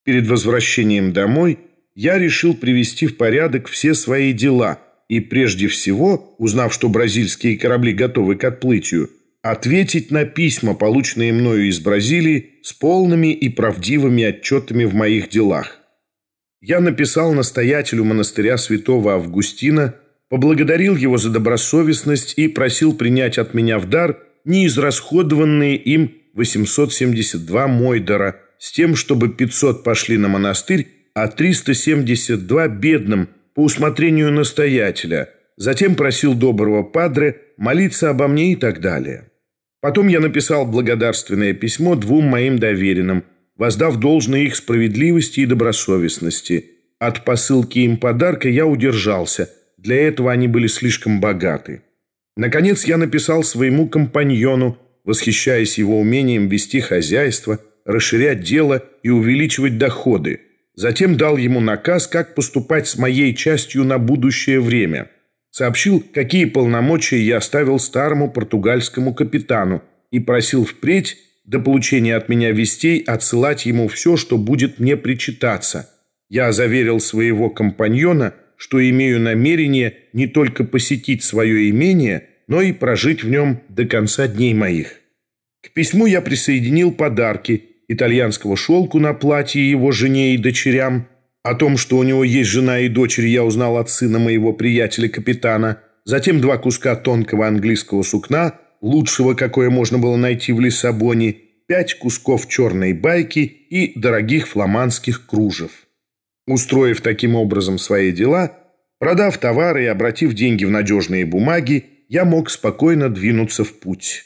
Перед возвращением домой я решил привести в порядок все свои дела – и прежде всего, узнав, что бразильские корабли готовы к отплытию, ответить на письма, полученные мною из Бразилии, с полными и правдивыми отчетами в моих делах. Я написал настоятелю монастыря святого Августина, поблагодарил его за добросовестность и просил принять от меня в дар неизрасходованные им 872 мойдора, с тем, чтобы 500 пошли на монастырь, а 372 бедным – по усмотрению настоятеля, затем просил доброго падре молиться обо мне и так далее. Потом я написал благодарственное письмо двум моим доверенным, воздав должное их справедливости и добросовестности. От посылки им подарка я удержался, для этого они были слишком богаты. Наконец я написал своему компаньону, восхищаясь его умением вести хозяйство, расширять дело и увеличивать доходы – Затем дал ему наказ, как поступать с моей частью на будущее время. Сообщил, какие полномочия я оставил старому португальскому капитану и просил впредь до получения от меня вестей отсылать ему все, что будет мне причитаться. Я заверил своего компаньона, что имею намерение не только посетить свое имение, но и прожить в нем до конца дней моих. К письму я присоединил подарки – итальянского шелку на платье его жене и дочерям. О том, что у него есть жена и дочери, я узнал от сына моего приятеля-капитана. Затем два куска тонкого английского сукна, лучшего, какое можно было найти в Лиссабоне, пять кусков черной байки и дорогих фламандских кружев. Устроив таким образом свои дела, продав товары и обратив деньги в надежные бумаги, я мог спокойно двинуться в путь.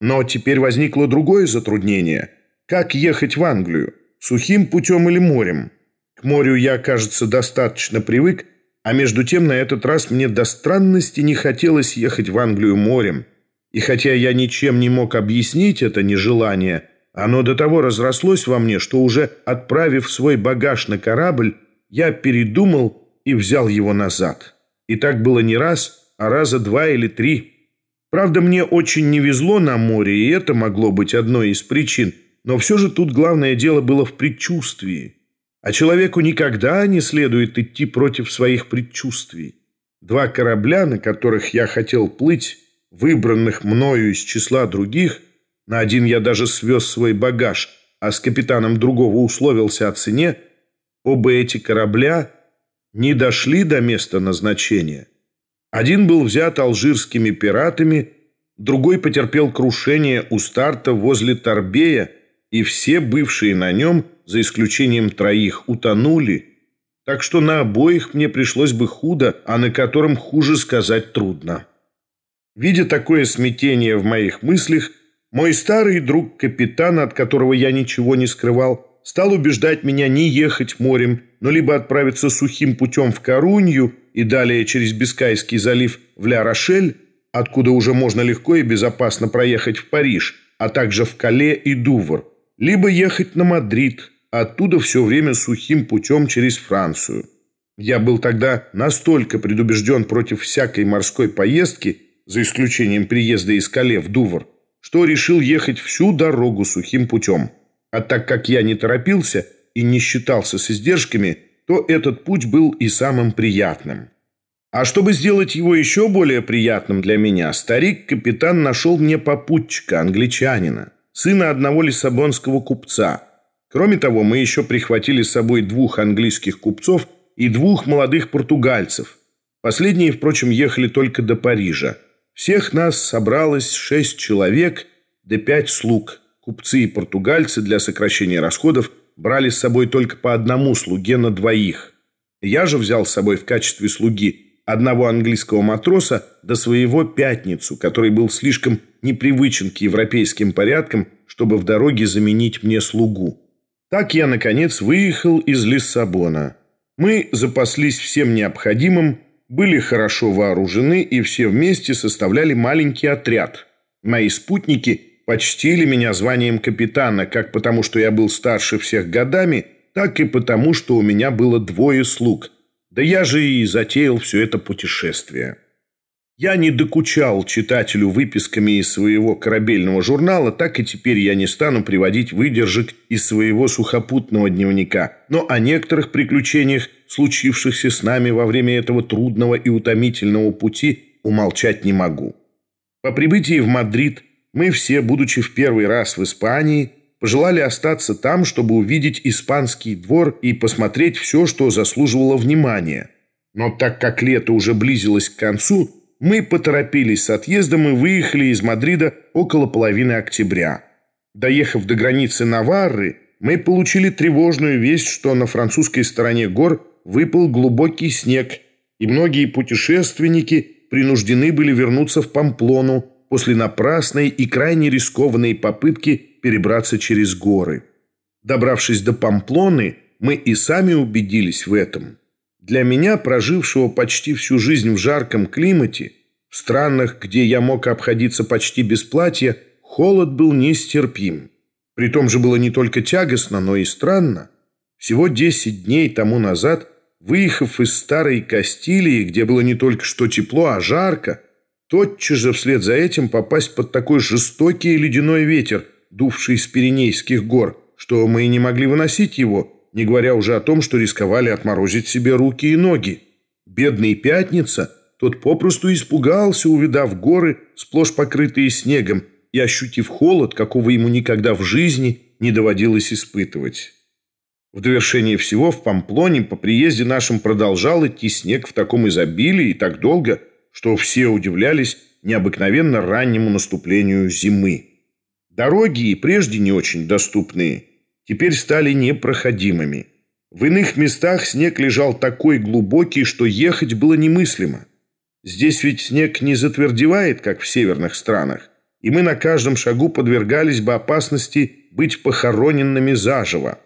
Но теперь возникло другое затруднение – как ехать в Англию? Сухим путем или морем? К морю я, кажется, достаточно привык, а между тем на этот раз мне до странности не хотелось ехать в Англию морем. И хотя я ничем не мог объяснить это нежелание, оно до того разрослось во мне, что уже отправив свой багаж на корабль, я передумал и взял его назад. И так было не раз, а раза два или три. Правда, мне очень не везло на море, и это могло быть одной из причин – но все же тут главное дело было в предчувствии. А человеку никогда не следует идти против своих предчувствий. Два корабля, на которых я хотел плыть, выбранных мною из числа других, на один я даже свез свой багаж, а с капитаном другого условился о цене, оба эти корабля не дошли до места назначения. Один был взят алжирскими пиратами, другой потерпел крушение у старта возле Торбея, и все бывшие на нем, за исключением троих, утонули, так что на обоих мне пришлось бы худо, а на котором хуже сказать трудно. Видя такое смятение в моих мыслях, мой старый друг-капитан, от которого я ничего не скрывал, стал убеждать меня не ехать морем, но либо отправиться сухим путем в Корунью и далее через Бискайский залив в Ля-Рошель, откуда уже можно легко и безопасно проехать в Париж, а также в Кале и Дувр, либо ехать на Мадрид, оттуда все время сухим путем через Францию. Я был тогда настолько предубежден против всякой морской поездки, за исключением приезда из Кале в Дувр, что решил ехать всю дорогу сухим путем. А так как я не торопился и не считался с издержками, то этот путь был и самым приятным. А чтобы сделать его еще более приятным для меня, старик-капитан нашел мне попутчика, англичанина сына одного лиссабонского купца. Кроме того, мы еще прихватили с собой двух английских купцов и двух молодых португальцев. Последние, впрочем, ехали только до Парижа. Всех нас собралось шесть человек, да пять слуг. Купцы и португальцы для сокращения расходов брали с собой только по одному слуге на двоих. Я же взял с собой в качестве слуги одного английского матроса до своего пятницу, который был слишком непривычен к европейским порядкам, чтобы в дороге заменить мне слугу. Так я, наконец, выехал из Лиссабона. Мы запаслись всем необходимым, были хорошо вооружены и все вместе составляли маленький отряд. Мои спутники почтили меня званием капитана, как потому, что я был старше всех годами, так и потому, что у меня было двое слуг. Да я же и затеял все это путешествие. Я не докучал читателю выписками из своего корабельного журнала, так и теперь я не стану приводить выдержек из своего сухопутного дневника. Но о некоторых приключениях, случившихся с нами во время этого трудного и утомительного пути, умолчать не могу. По прибытии в Мадрид мы все, будучи в первый раз в Испании, пожелали остаться там, чтобы увидеть испанский двор и посмотреть все, что заслуживало внимания. Но так как лето уже близилось к концу, мы поторопились с отъездом и выехали из Мадрида около половины октября. Доехав до границы Наварры, мы получили тревожную весть, что на французской стороне гор выпал глубокий снег, и многие путешественники принуждены были вернуться в Памплону после напрасной и крайне рискованной попытки перебраться через горы. Добравшись до Памплоны, мы и сами убедились в этом – для меня, прожившего почти всю жизнь в жарком климате, в странах, где я мог обходиться почти без платья, холод был нестерпим. При том же было не только тягостно, но и странно. Всего 10 дней тому назад, выехав из старой Кастилии, где было не только что тепло, а жарко, тотчас же вслед за этим попасть под такой жестокий ледяной ветер, дувший с Пиренейских гор, что мы и не могли выносить его – не говоря уже о том, что рисковали отморозить себе руки и ноги. Бедный Пятница, тот попросту испугался, увидав горы, сплошь покрытые снегом, и ощутив холод, какого ему никогда в жизни не доводилось испытывать. В довершение всего в Памплоне по приезде нашим продолжал идти снег в таком изобилии и так долго, что все удивлялись необыкновенно раннему наступлению зимы. Дороги и прежде не очень доступные – теперь стали непроходимыми. В иных местах снег лежал такой глубокий, что ехать было немыслимо. Здесь ведь снег не затвердевает, как в северных странах, и мы на каждом шагу подвергались бы опасности быть похороненными заживо.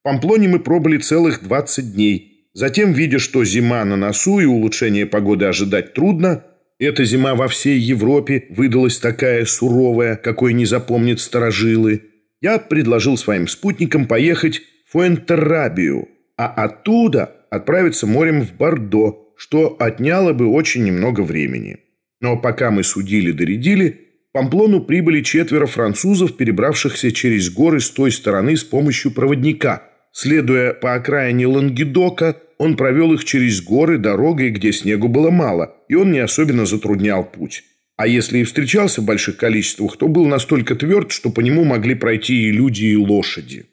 В Памплоне мы пробыли целых 20 дней. Затем, видя, что зима на носу и улучшение погоды ожидать трудно, эта зима во всей Европе выдалась такая суровая, какой не запомнят старожилы, я предложил своим спутникам поехать в Фуэнтеррабию, а оттуда отправиться морем в Бордо, что отняло бы очень немного времени. Но пока мы судили-доредили, в Памплону прибыли четверо французов, перебравшихся через горы с той стороны с помощью проводника. Следуя по окраине Лангедока, он провел их через горы дорогой, где снегу было мало, и он не особенно затруднял путь. А если и встречался в больших количествах, то был настолько тверд, что по нему могли пройти и люди, и лошади.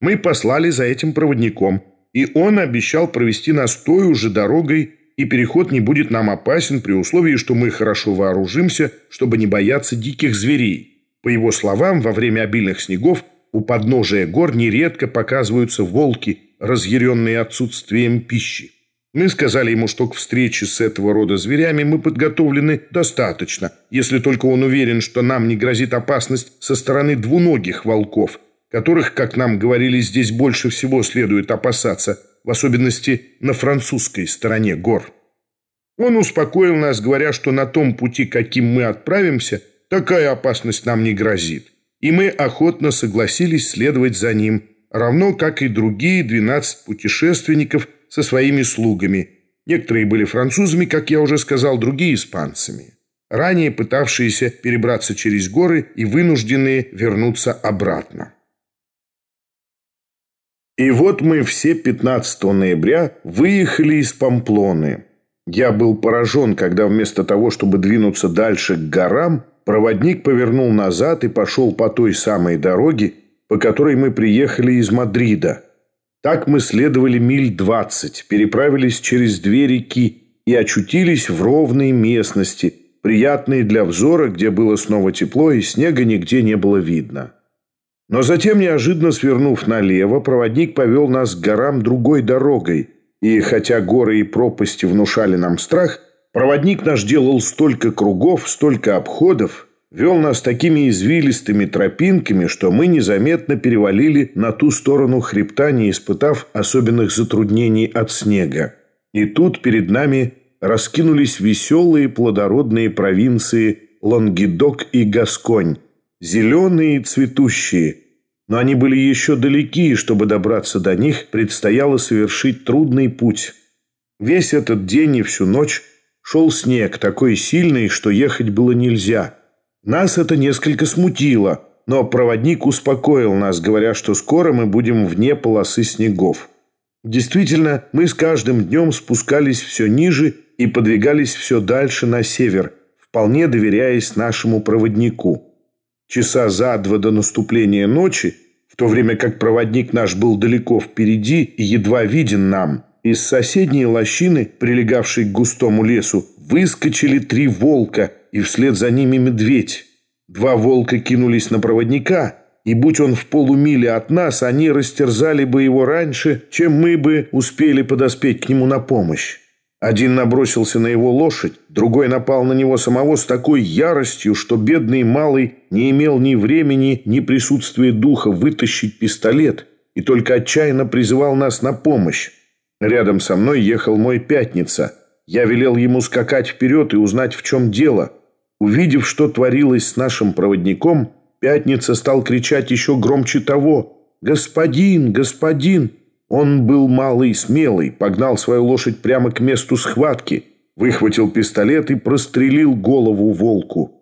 Мы послали за этим проводником, и он обещал провести нас той уже дорогой, и переход не будет нам опасен при условии, что мы хорошо вооружимся, чтобы не бояться диких зверей. По его словам, во время обильных снегов у подножия гор нередко показываются волки, разъяренные отсутствием пищи. Мы сказали ему, что к встрече с этого рода зверями мы подготовлены достаточно, если только он уверен, что нам не грозит опасность со стороны двуногих волков, которых, как нам говорили, здесь больше всего следует опасаться, в особенности на французской стороне гор. Он успокоил нас, говоря, что на том пути, каким мы отправимся, такая опасность нам не грозит. И мы охотно согласились следовать за ним, равно как и другие 12 путешественников – со своими слугами. Некоторые были французами, как я уже сказал, другие испанцами. Ранее пытавшиеся перебраться через горы и вынужденные вернуться обратно. И вот мы все 15 ноября выехали из Памплоны. Я был поражен, когда вместо того, чтобы двинуться дальше к горам, проводник повернул назад и пошел по той самой дороге, по которой мы приехали из Мадрида – так мы следовали миль двадцать, переправились через две реки и очутились в ровной местности, приятной для взора, где было снова тепло и снега нигде не было видно. Но затем, неожиданно свернув налево, проводник повел нас к горам другой дорогой, и хотя горы и пропасти внушали нам страх, проводник наш делал столько кругов, столько обходов – вел нас такими извилистыми тропинками, что мы незаметно перевалили на ту сторону хребта, не испытав особенных затруднений от снега. И тут перед нами раскинулись веселые плодородные провинции Лонгедок и Гасконь, зеленые и цветущие. Но они были еще далеки, и чтобы добраться до них, предстояло совершить трудный путь. Весь этот день и всю ночь шел снег, такой сильный, что ехать было нельзя. Нас это несколько смутило, но проводник успокоил нас, говоря, что скоро мы будем вне полосы снегов. Действительно, мы с каждым днем спускались все ниже и подвигались все дальше на север, вполне доверяясь нашему проводнику. Часа за два до наступления ночи, в то время как проводник наш был далеко впереди и едва виден нам, из соседней лощины, прилегавшей к густому лесу, выскочили три волка и вслед за ними медведь. Два волка кинулись на проводника – и будь он в полумиле от нас, они растерзали бы его раньше, чем мы бы успели подоспеть к нему на помощь. Один набросился на его лошадь, другой напал на него самого с такой яростью, что бедный малый не имел ни времени, ни присутствия духа вытащить пистолет и только отчаянно призывал нас на помощь. Рядом со мной ехал мой пятница. Я велел ему скакать вперед и узнать, в чем дело. Увидев, что творилось с нашим проводником, Пятница стал кричать еще громче того. «Господин! Господин!» Он был малый, смелый, погнал свою лошадь прямо к месту схватки, выхватил пистолет и прострелил голову волку.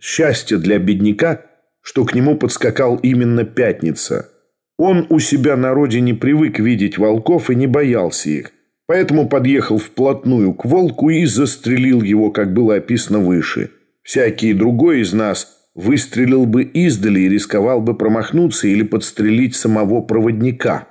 Счастье для бедняка, что к нему подскакал именно Пятница. Он у себя на родине привык видеть волков и не боялся их, поэтому подъехал вплотную к волку и застрелил его, как было описано выше. Всякий другой из нас – выстрелил бы издали и рисковал бы промахнуться или подстрелить самого проводника.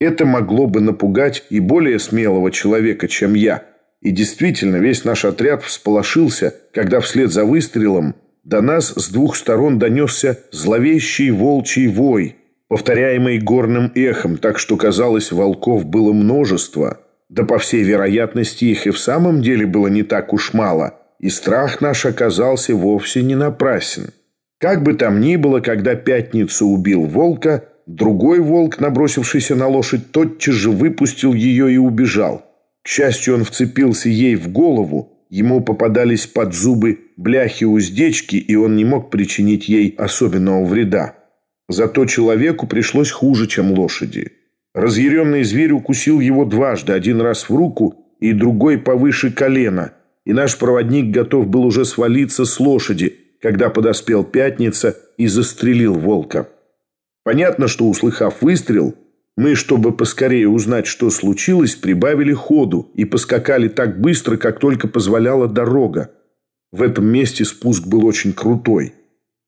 Это могло бы напугать и более смелого человека, чем я. И действительно, весь наш отряд всполошился, когда вслед за выстрелом до нас с двух сторон донесся зловещий волчий вой, повторяемый горным эхом, так что, казалось, волков было множество. Да по всей вероятности их и в самом деле было не так уж мало – и страх наш оказался вовсе не напрасен. Как бы там ни было, когда пятницу убил волка, другой волк, набросившийся на лошадь, тотчас же выпустил ее и убежал. К счастью, он вцепился ей в голову, ему попадались под зубы бляхи-уздечки, и он не мог причинить ей особенного вреда. Зато человеку пришлось хуже, чем лошади. Разъяренный зверь укусил его дважды, один раз в руку и другой повыше колена – и наш проводник готов был уже свалиться с лошади, когда подоспел Пятница и застрелил волка. Понятно, что, услыхав выстрел, мы, чтобы поскорее узнать, что случилось, прибавили ходу и поскакали так быстро, как только позволяла дорога. В этом месте спуск был очень крутой.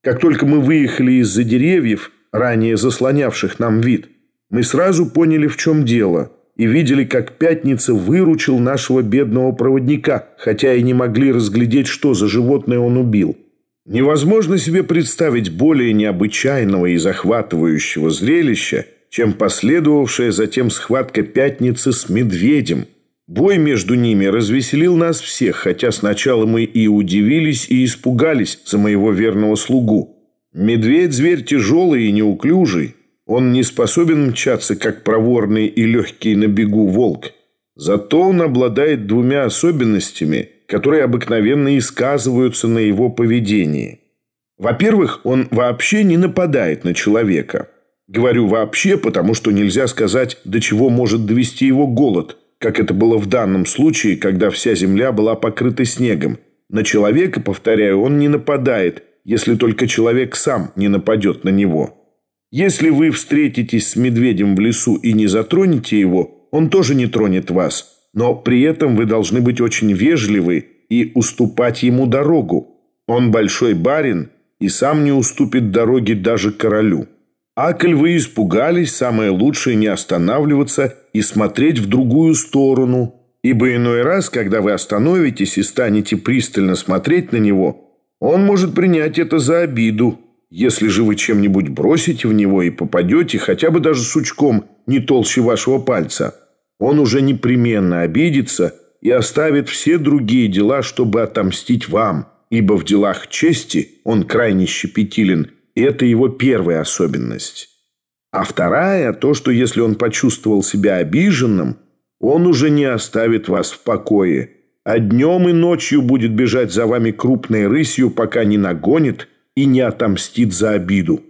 Как только мы выехали из-за деревьев, ранее заслонявших нам вид, мы сразу поняли, в чем дело – и видели, как Пятница выручил нашего бедного проводника, хотя и не могли разглядеть, что за животное он убил. Невозможно себе представить более необычайного и захватывающего зрелища, чем последовавшая затем схватка Пятницы с медведем. Бой между ними развеселил нас всех, хотя сначала мы и удивились, и испугались за моего верного слугу. Медведь – зверь тяжелый и неуклюжий, он не способен мчаться, как проворный и легкий на бегу волк. Зато он обладает двумя особенностями, которые обыкновенно и сказываются на его поведении. Во-первых, он вообще не нападает на человека. Говорю «вообще», потому что нельзя сказать, до чего может довести его голод, как это было в данном случае, когда вся земля была покрыта снегом. На человека, повторяю, он не нападает, если только человек сам не нападет на него. Если вы встретитесь с медведем в лесу и не затронете его, он тоже не тронет вас. Но при этом вы должны быть очень вежливы и уступать ему дорогу. Он большой барин и сам не уступит дороги даже королю. А коль вы испугались, самое лучшее не останавливаться и смотреть в другую сторону. Ибо иной раз, когда вы остановитесь и станете пристально смотреть на него, он может принять это за обиду если же вы чем-нибудь бросите в него и попадете, хотя бы даже сучком не толще вашего пальца, он уже непременно обидится и оставит все другие дела, чтобы отомстить вам, ибо в делах чести он крайне щепетилен, и это его первая особенность. А вторая – то, что если он почувствовал себя обиженным, он уже не оставит вас в покое. а днем и ночью будет бежать за вами крупной рысью, пока не нагонит и не отомстит за обиду.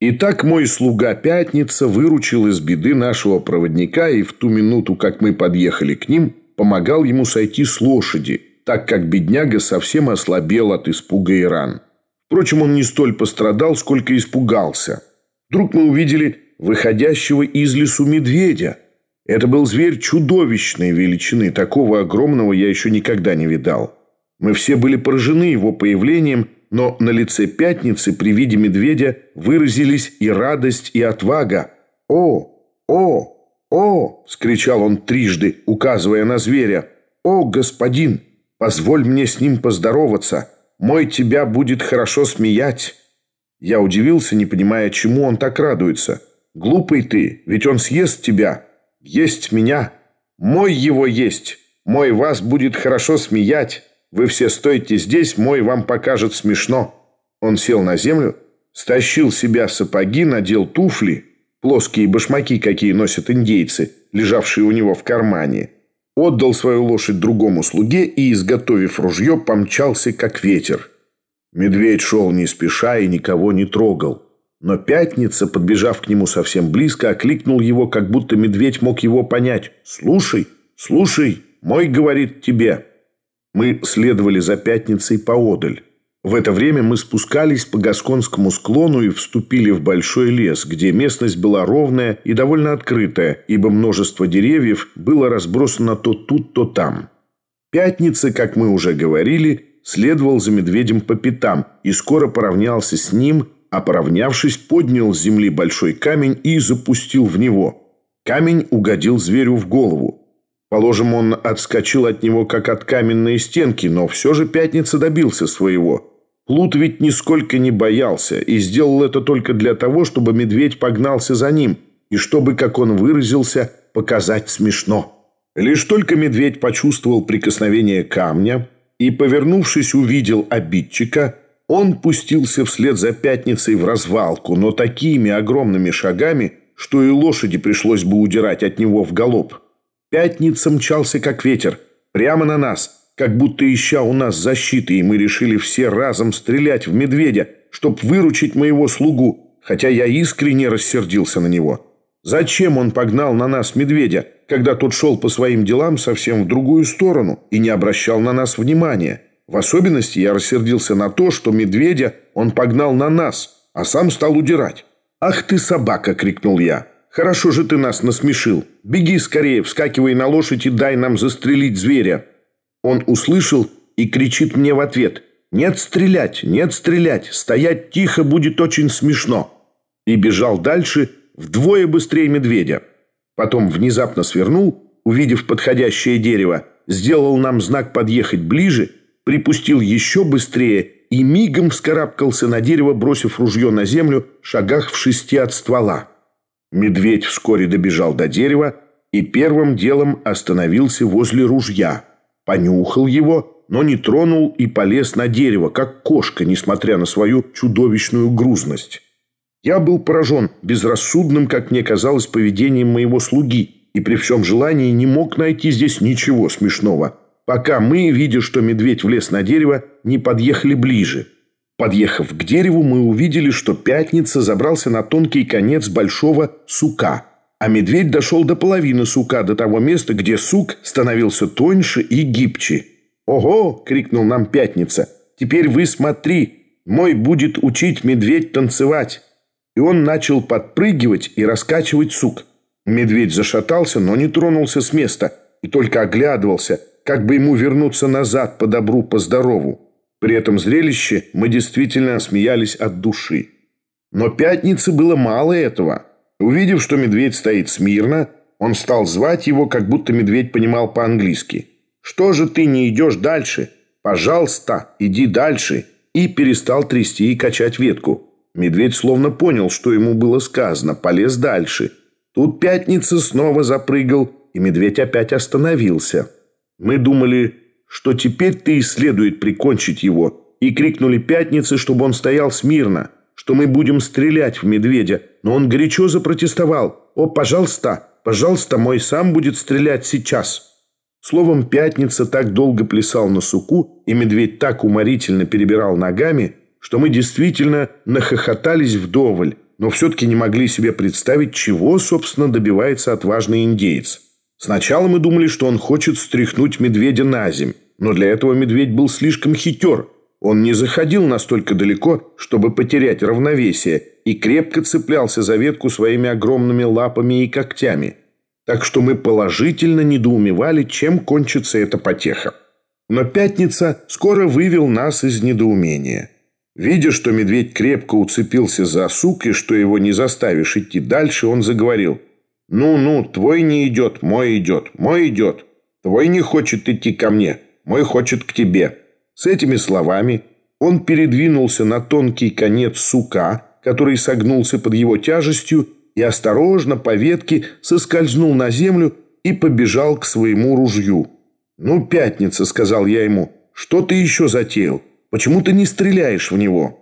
Итак, мой слуга Пятница выручил из беды нашего проводника и в ту минуту, как мы подъехали к ним, помогал ему сойти с лошади, так как бедняга совсем ослабел от испуга и ран. Впрочем, он не столь пострадал, сколько испугался. Вдруг мы увидели выходящего из лесу медведя. Это был зверь чудовищной величины, такого огромного я еще никогда не видал. Мы все были поражены его появлением, но на лице пятницы при виде медведя выразились и радость, и отвага. «О! О! О!» – скричал он трижды, указывая на зверя. «О, господин, позволь мне с ним поздороваться. Мой тебя будет хорошо смеять». Я удивился, не понимая, чему он так радуется. «Глупый ты, ведь он съест тебя. Есть меня. Мой его есть. Мой вас будет хорошо смеять. Вы все стойте здесь, мой вам покажет смешно». Он сел на землю, стащил себя сапоги, надел туфли, плоские башмаки, какие носят индейцы, лежавшие у него в кармане, отдал свою лошадь другому слуге и, изготовив ружье, помчался, как ветер. Медведь шел не спеша и никого не трогал. Но Пятница, подбежав к нему совсем близко, окликнул его, как будто медведь мог его понять. «Слушай, слушай, мой говорит тебе». Мы следовали за Пятницей поодаль. В это время мы спускались по Гасконскому склону и вступили в большой лес, где местность была ровная и довольно открытая, ибо множество деревьев было разбросано то тут, то там. Пятница, как мы уже говорили, следовал за медведем по пятам и скоро поравнялся с ним а поравнявшись, поднял с земли большой камень и запустил в него. Камень угодил зверю в голову. Положим, он отскочил от него, как от каменной стенки, но все же Пятница добился своего. Плут ведь нисколько не боялся и сделал это только для того, чтобы медведь погнался за ним и чтобы, как он выразился, показать смешно. Лишь только медведь почувствовал прикосновение камня и, повернувшись, увидел обидчика – он пустился вслед за пятницей в развалку, но такими огромными шагами, что и лошади пришлось бы удирать от него в галоп. Пятница мчался, как ветер, прямо на нас, как будто ища у нас защиты, и мы решили все разом стрелять в медведя, чтоб выручить моего слугу, хотя я искренне рассердился на него. Зачем он погнал на нас медведя, когда тот шел по своим делам совсем в другую сторону и не обращал на нас внимания?» В особенности я рассердился на то, что медведя он погнал на нас, а сам стал удирать. «Ах ты, собака!» — крикнул я. «Хорошо же ты нас насмешил. Беги скорее, вскакивай на лошадь и дай нам застрелить зверя». Он услышал и кричит мне в ответ. «Нет стрелять, нет стрелять, стоять тихо будет очень смешно». И бежал дальше вдвое быстрее медведя. Потом внезапно свернул, увидев подходящее дерево, сделал нам знак подъехать ближе – припустил еще быстрее и мигом вскарабкался на дерево, бросив ружье на землю, шагах в шести от ствола. Медведь вскоре добежал до дерева и первым делом остановился возле ружья. Понюхал его, но не тронул и полез на дерево, как кошка, несмотря на свою чудовищную грузность. Я был поражен безрассудным, как мне казалось, поведением моего слуги и при всем желании не мог найти здесь ничего смешного – пока мы, видя, что медведь влез на дерево, не подъехали ближе. Подъехав к дереву, мы увидели, что пятница забрался на тонкий конец большого сука, а медведь дошел до половины сука, до того места, где сук становился тоньше и гибче. «Ого!» — крикнул нам пятница. «Теперь вы смотри, мой будет учить медведь танцевать». И он начал подпрыгивать и раскачивать сук. Медведь зашатался, но не тронулся с места и только оглядывался, как бы ему вернуться назад по добру, по здорову. При этом зрелище мы действительно смеялись от души. Но пятницы было мало этого. Увидев, что медведь стоит смирно, он стал звать его, как будто медведь понимал по-английски. «Что же ты не идешь дальше? Пожалуйста, иди дальше!» И перестал трясти и качать ветку. Медведь словно понял, что ему было сказано, полез дальше. Тут пятница снова запрыгал, и медведь опять остановился. Мы думали, что теперь-то и следует прикончить его, и крикнули пятнице, чтобы он стоял смирно, что мы будем стрелять в медведя, но он горячо запротестовал. «О, пожалуйста, пожалуйста, мой сам будет стрелять сейчас». Словом, пятница так долго плясал на суку, и медведь так уморительно перебирал ногами, что мы действительно нахохотались вдоволь, но все-таки не могли себе представить, чего, собственно, добивается отважный индейец. Сначала мы думали, что он хочет стряхнуть медведя на земь, но для этого медведь был слишком хитер. Он не заходил настолько далеко, чтобы потерять равновесие, и крепко цеплялся за ветку своими огромными лапами и когтями. Так что мы положительно недоумевали, чем кончится эта потеха. Но пятница скоро вывел нас из недоумения. Видя, что медведь крепко уцепился за сук и что его не заставишь идти дальше, он заговорил – «Ну-ну, твой не идет, мой идет, мой идет. Твой не хочет идти ко мне, мой хочет к тебе». С этими словами он передвинулся на тонкий конец сука, который согнулся под его тяжестью, и осторожно по ветке соскользнул на землю и побежал к своему ружью. «Ну, пятница», — сказал я ему, — «что ты еще затеял? Почему ты не стреляешь в него?»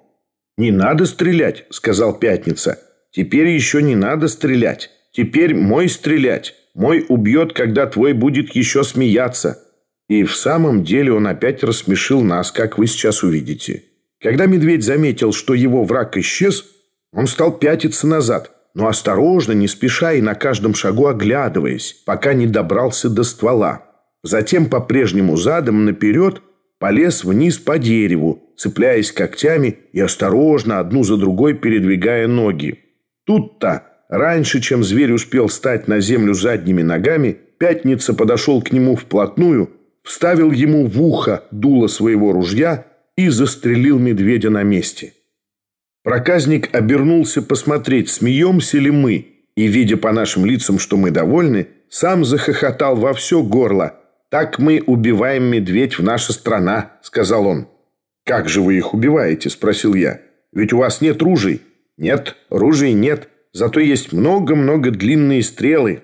«Не надо стрелять», — сказал пятница. «Теперь еще не надо стрелять». Теперь мой стрелять. Мой убьет, когда твой будет еще смеяться». И в самом деле он опять рассмешил нас, как вы сейчас увидите. Когда медведь заметил, что его враг исчез, он стал пятиться назад, но осторожно, не спеша и на каждом шагу оглядываясь, пока не добрался до ствола. Затем по-прежнему задом наперед полез вниз по дереву, цепляясь когтями и осторожно одну за другой передвигая ноги. Тут-то Раньше, чем зверь успел стать на землю задними ногами, Пятница подошел к нему вплотную, вставил ему в ухо дуло своего ружья и застрелил медведя на месте. Проказник обернулся посмотреть, смеемся ли мы, и, видя по нашим лицам, что мы довольны, сам захохотал во все горло. «Так мы убиваем медведь в наша страна», — сказал он. «Как же вы их убиваете?» — спросил я. «Ведь у вас нет ружей». «Нет, ружей нет». Зато есть много-много длинные стрелы,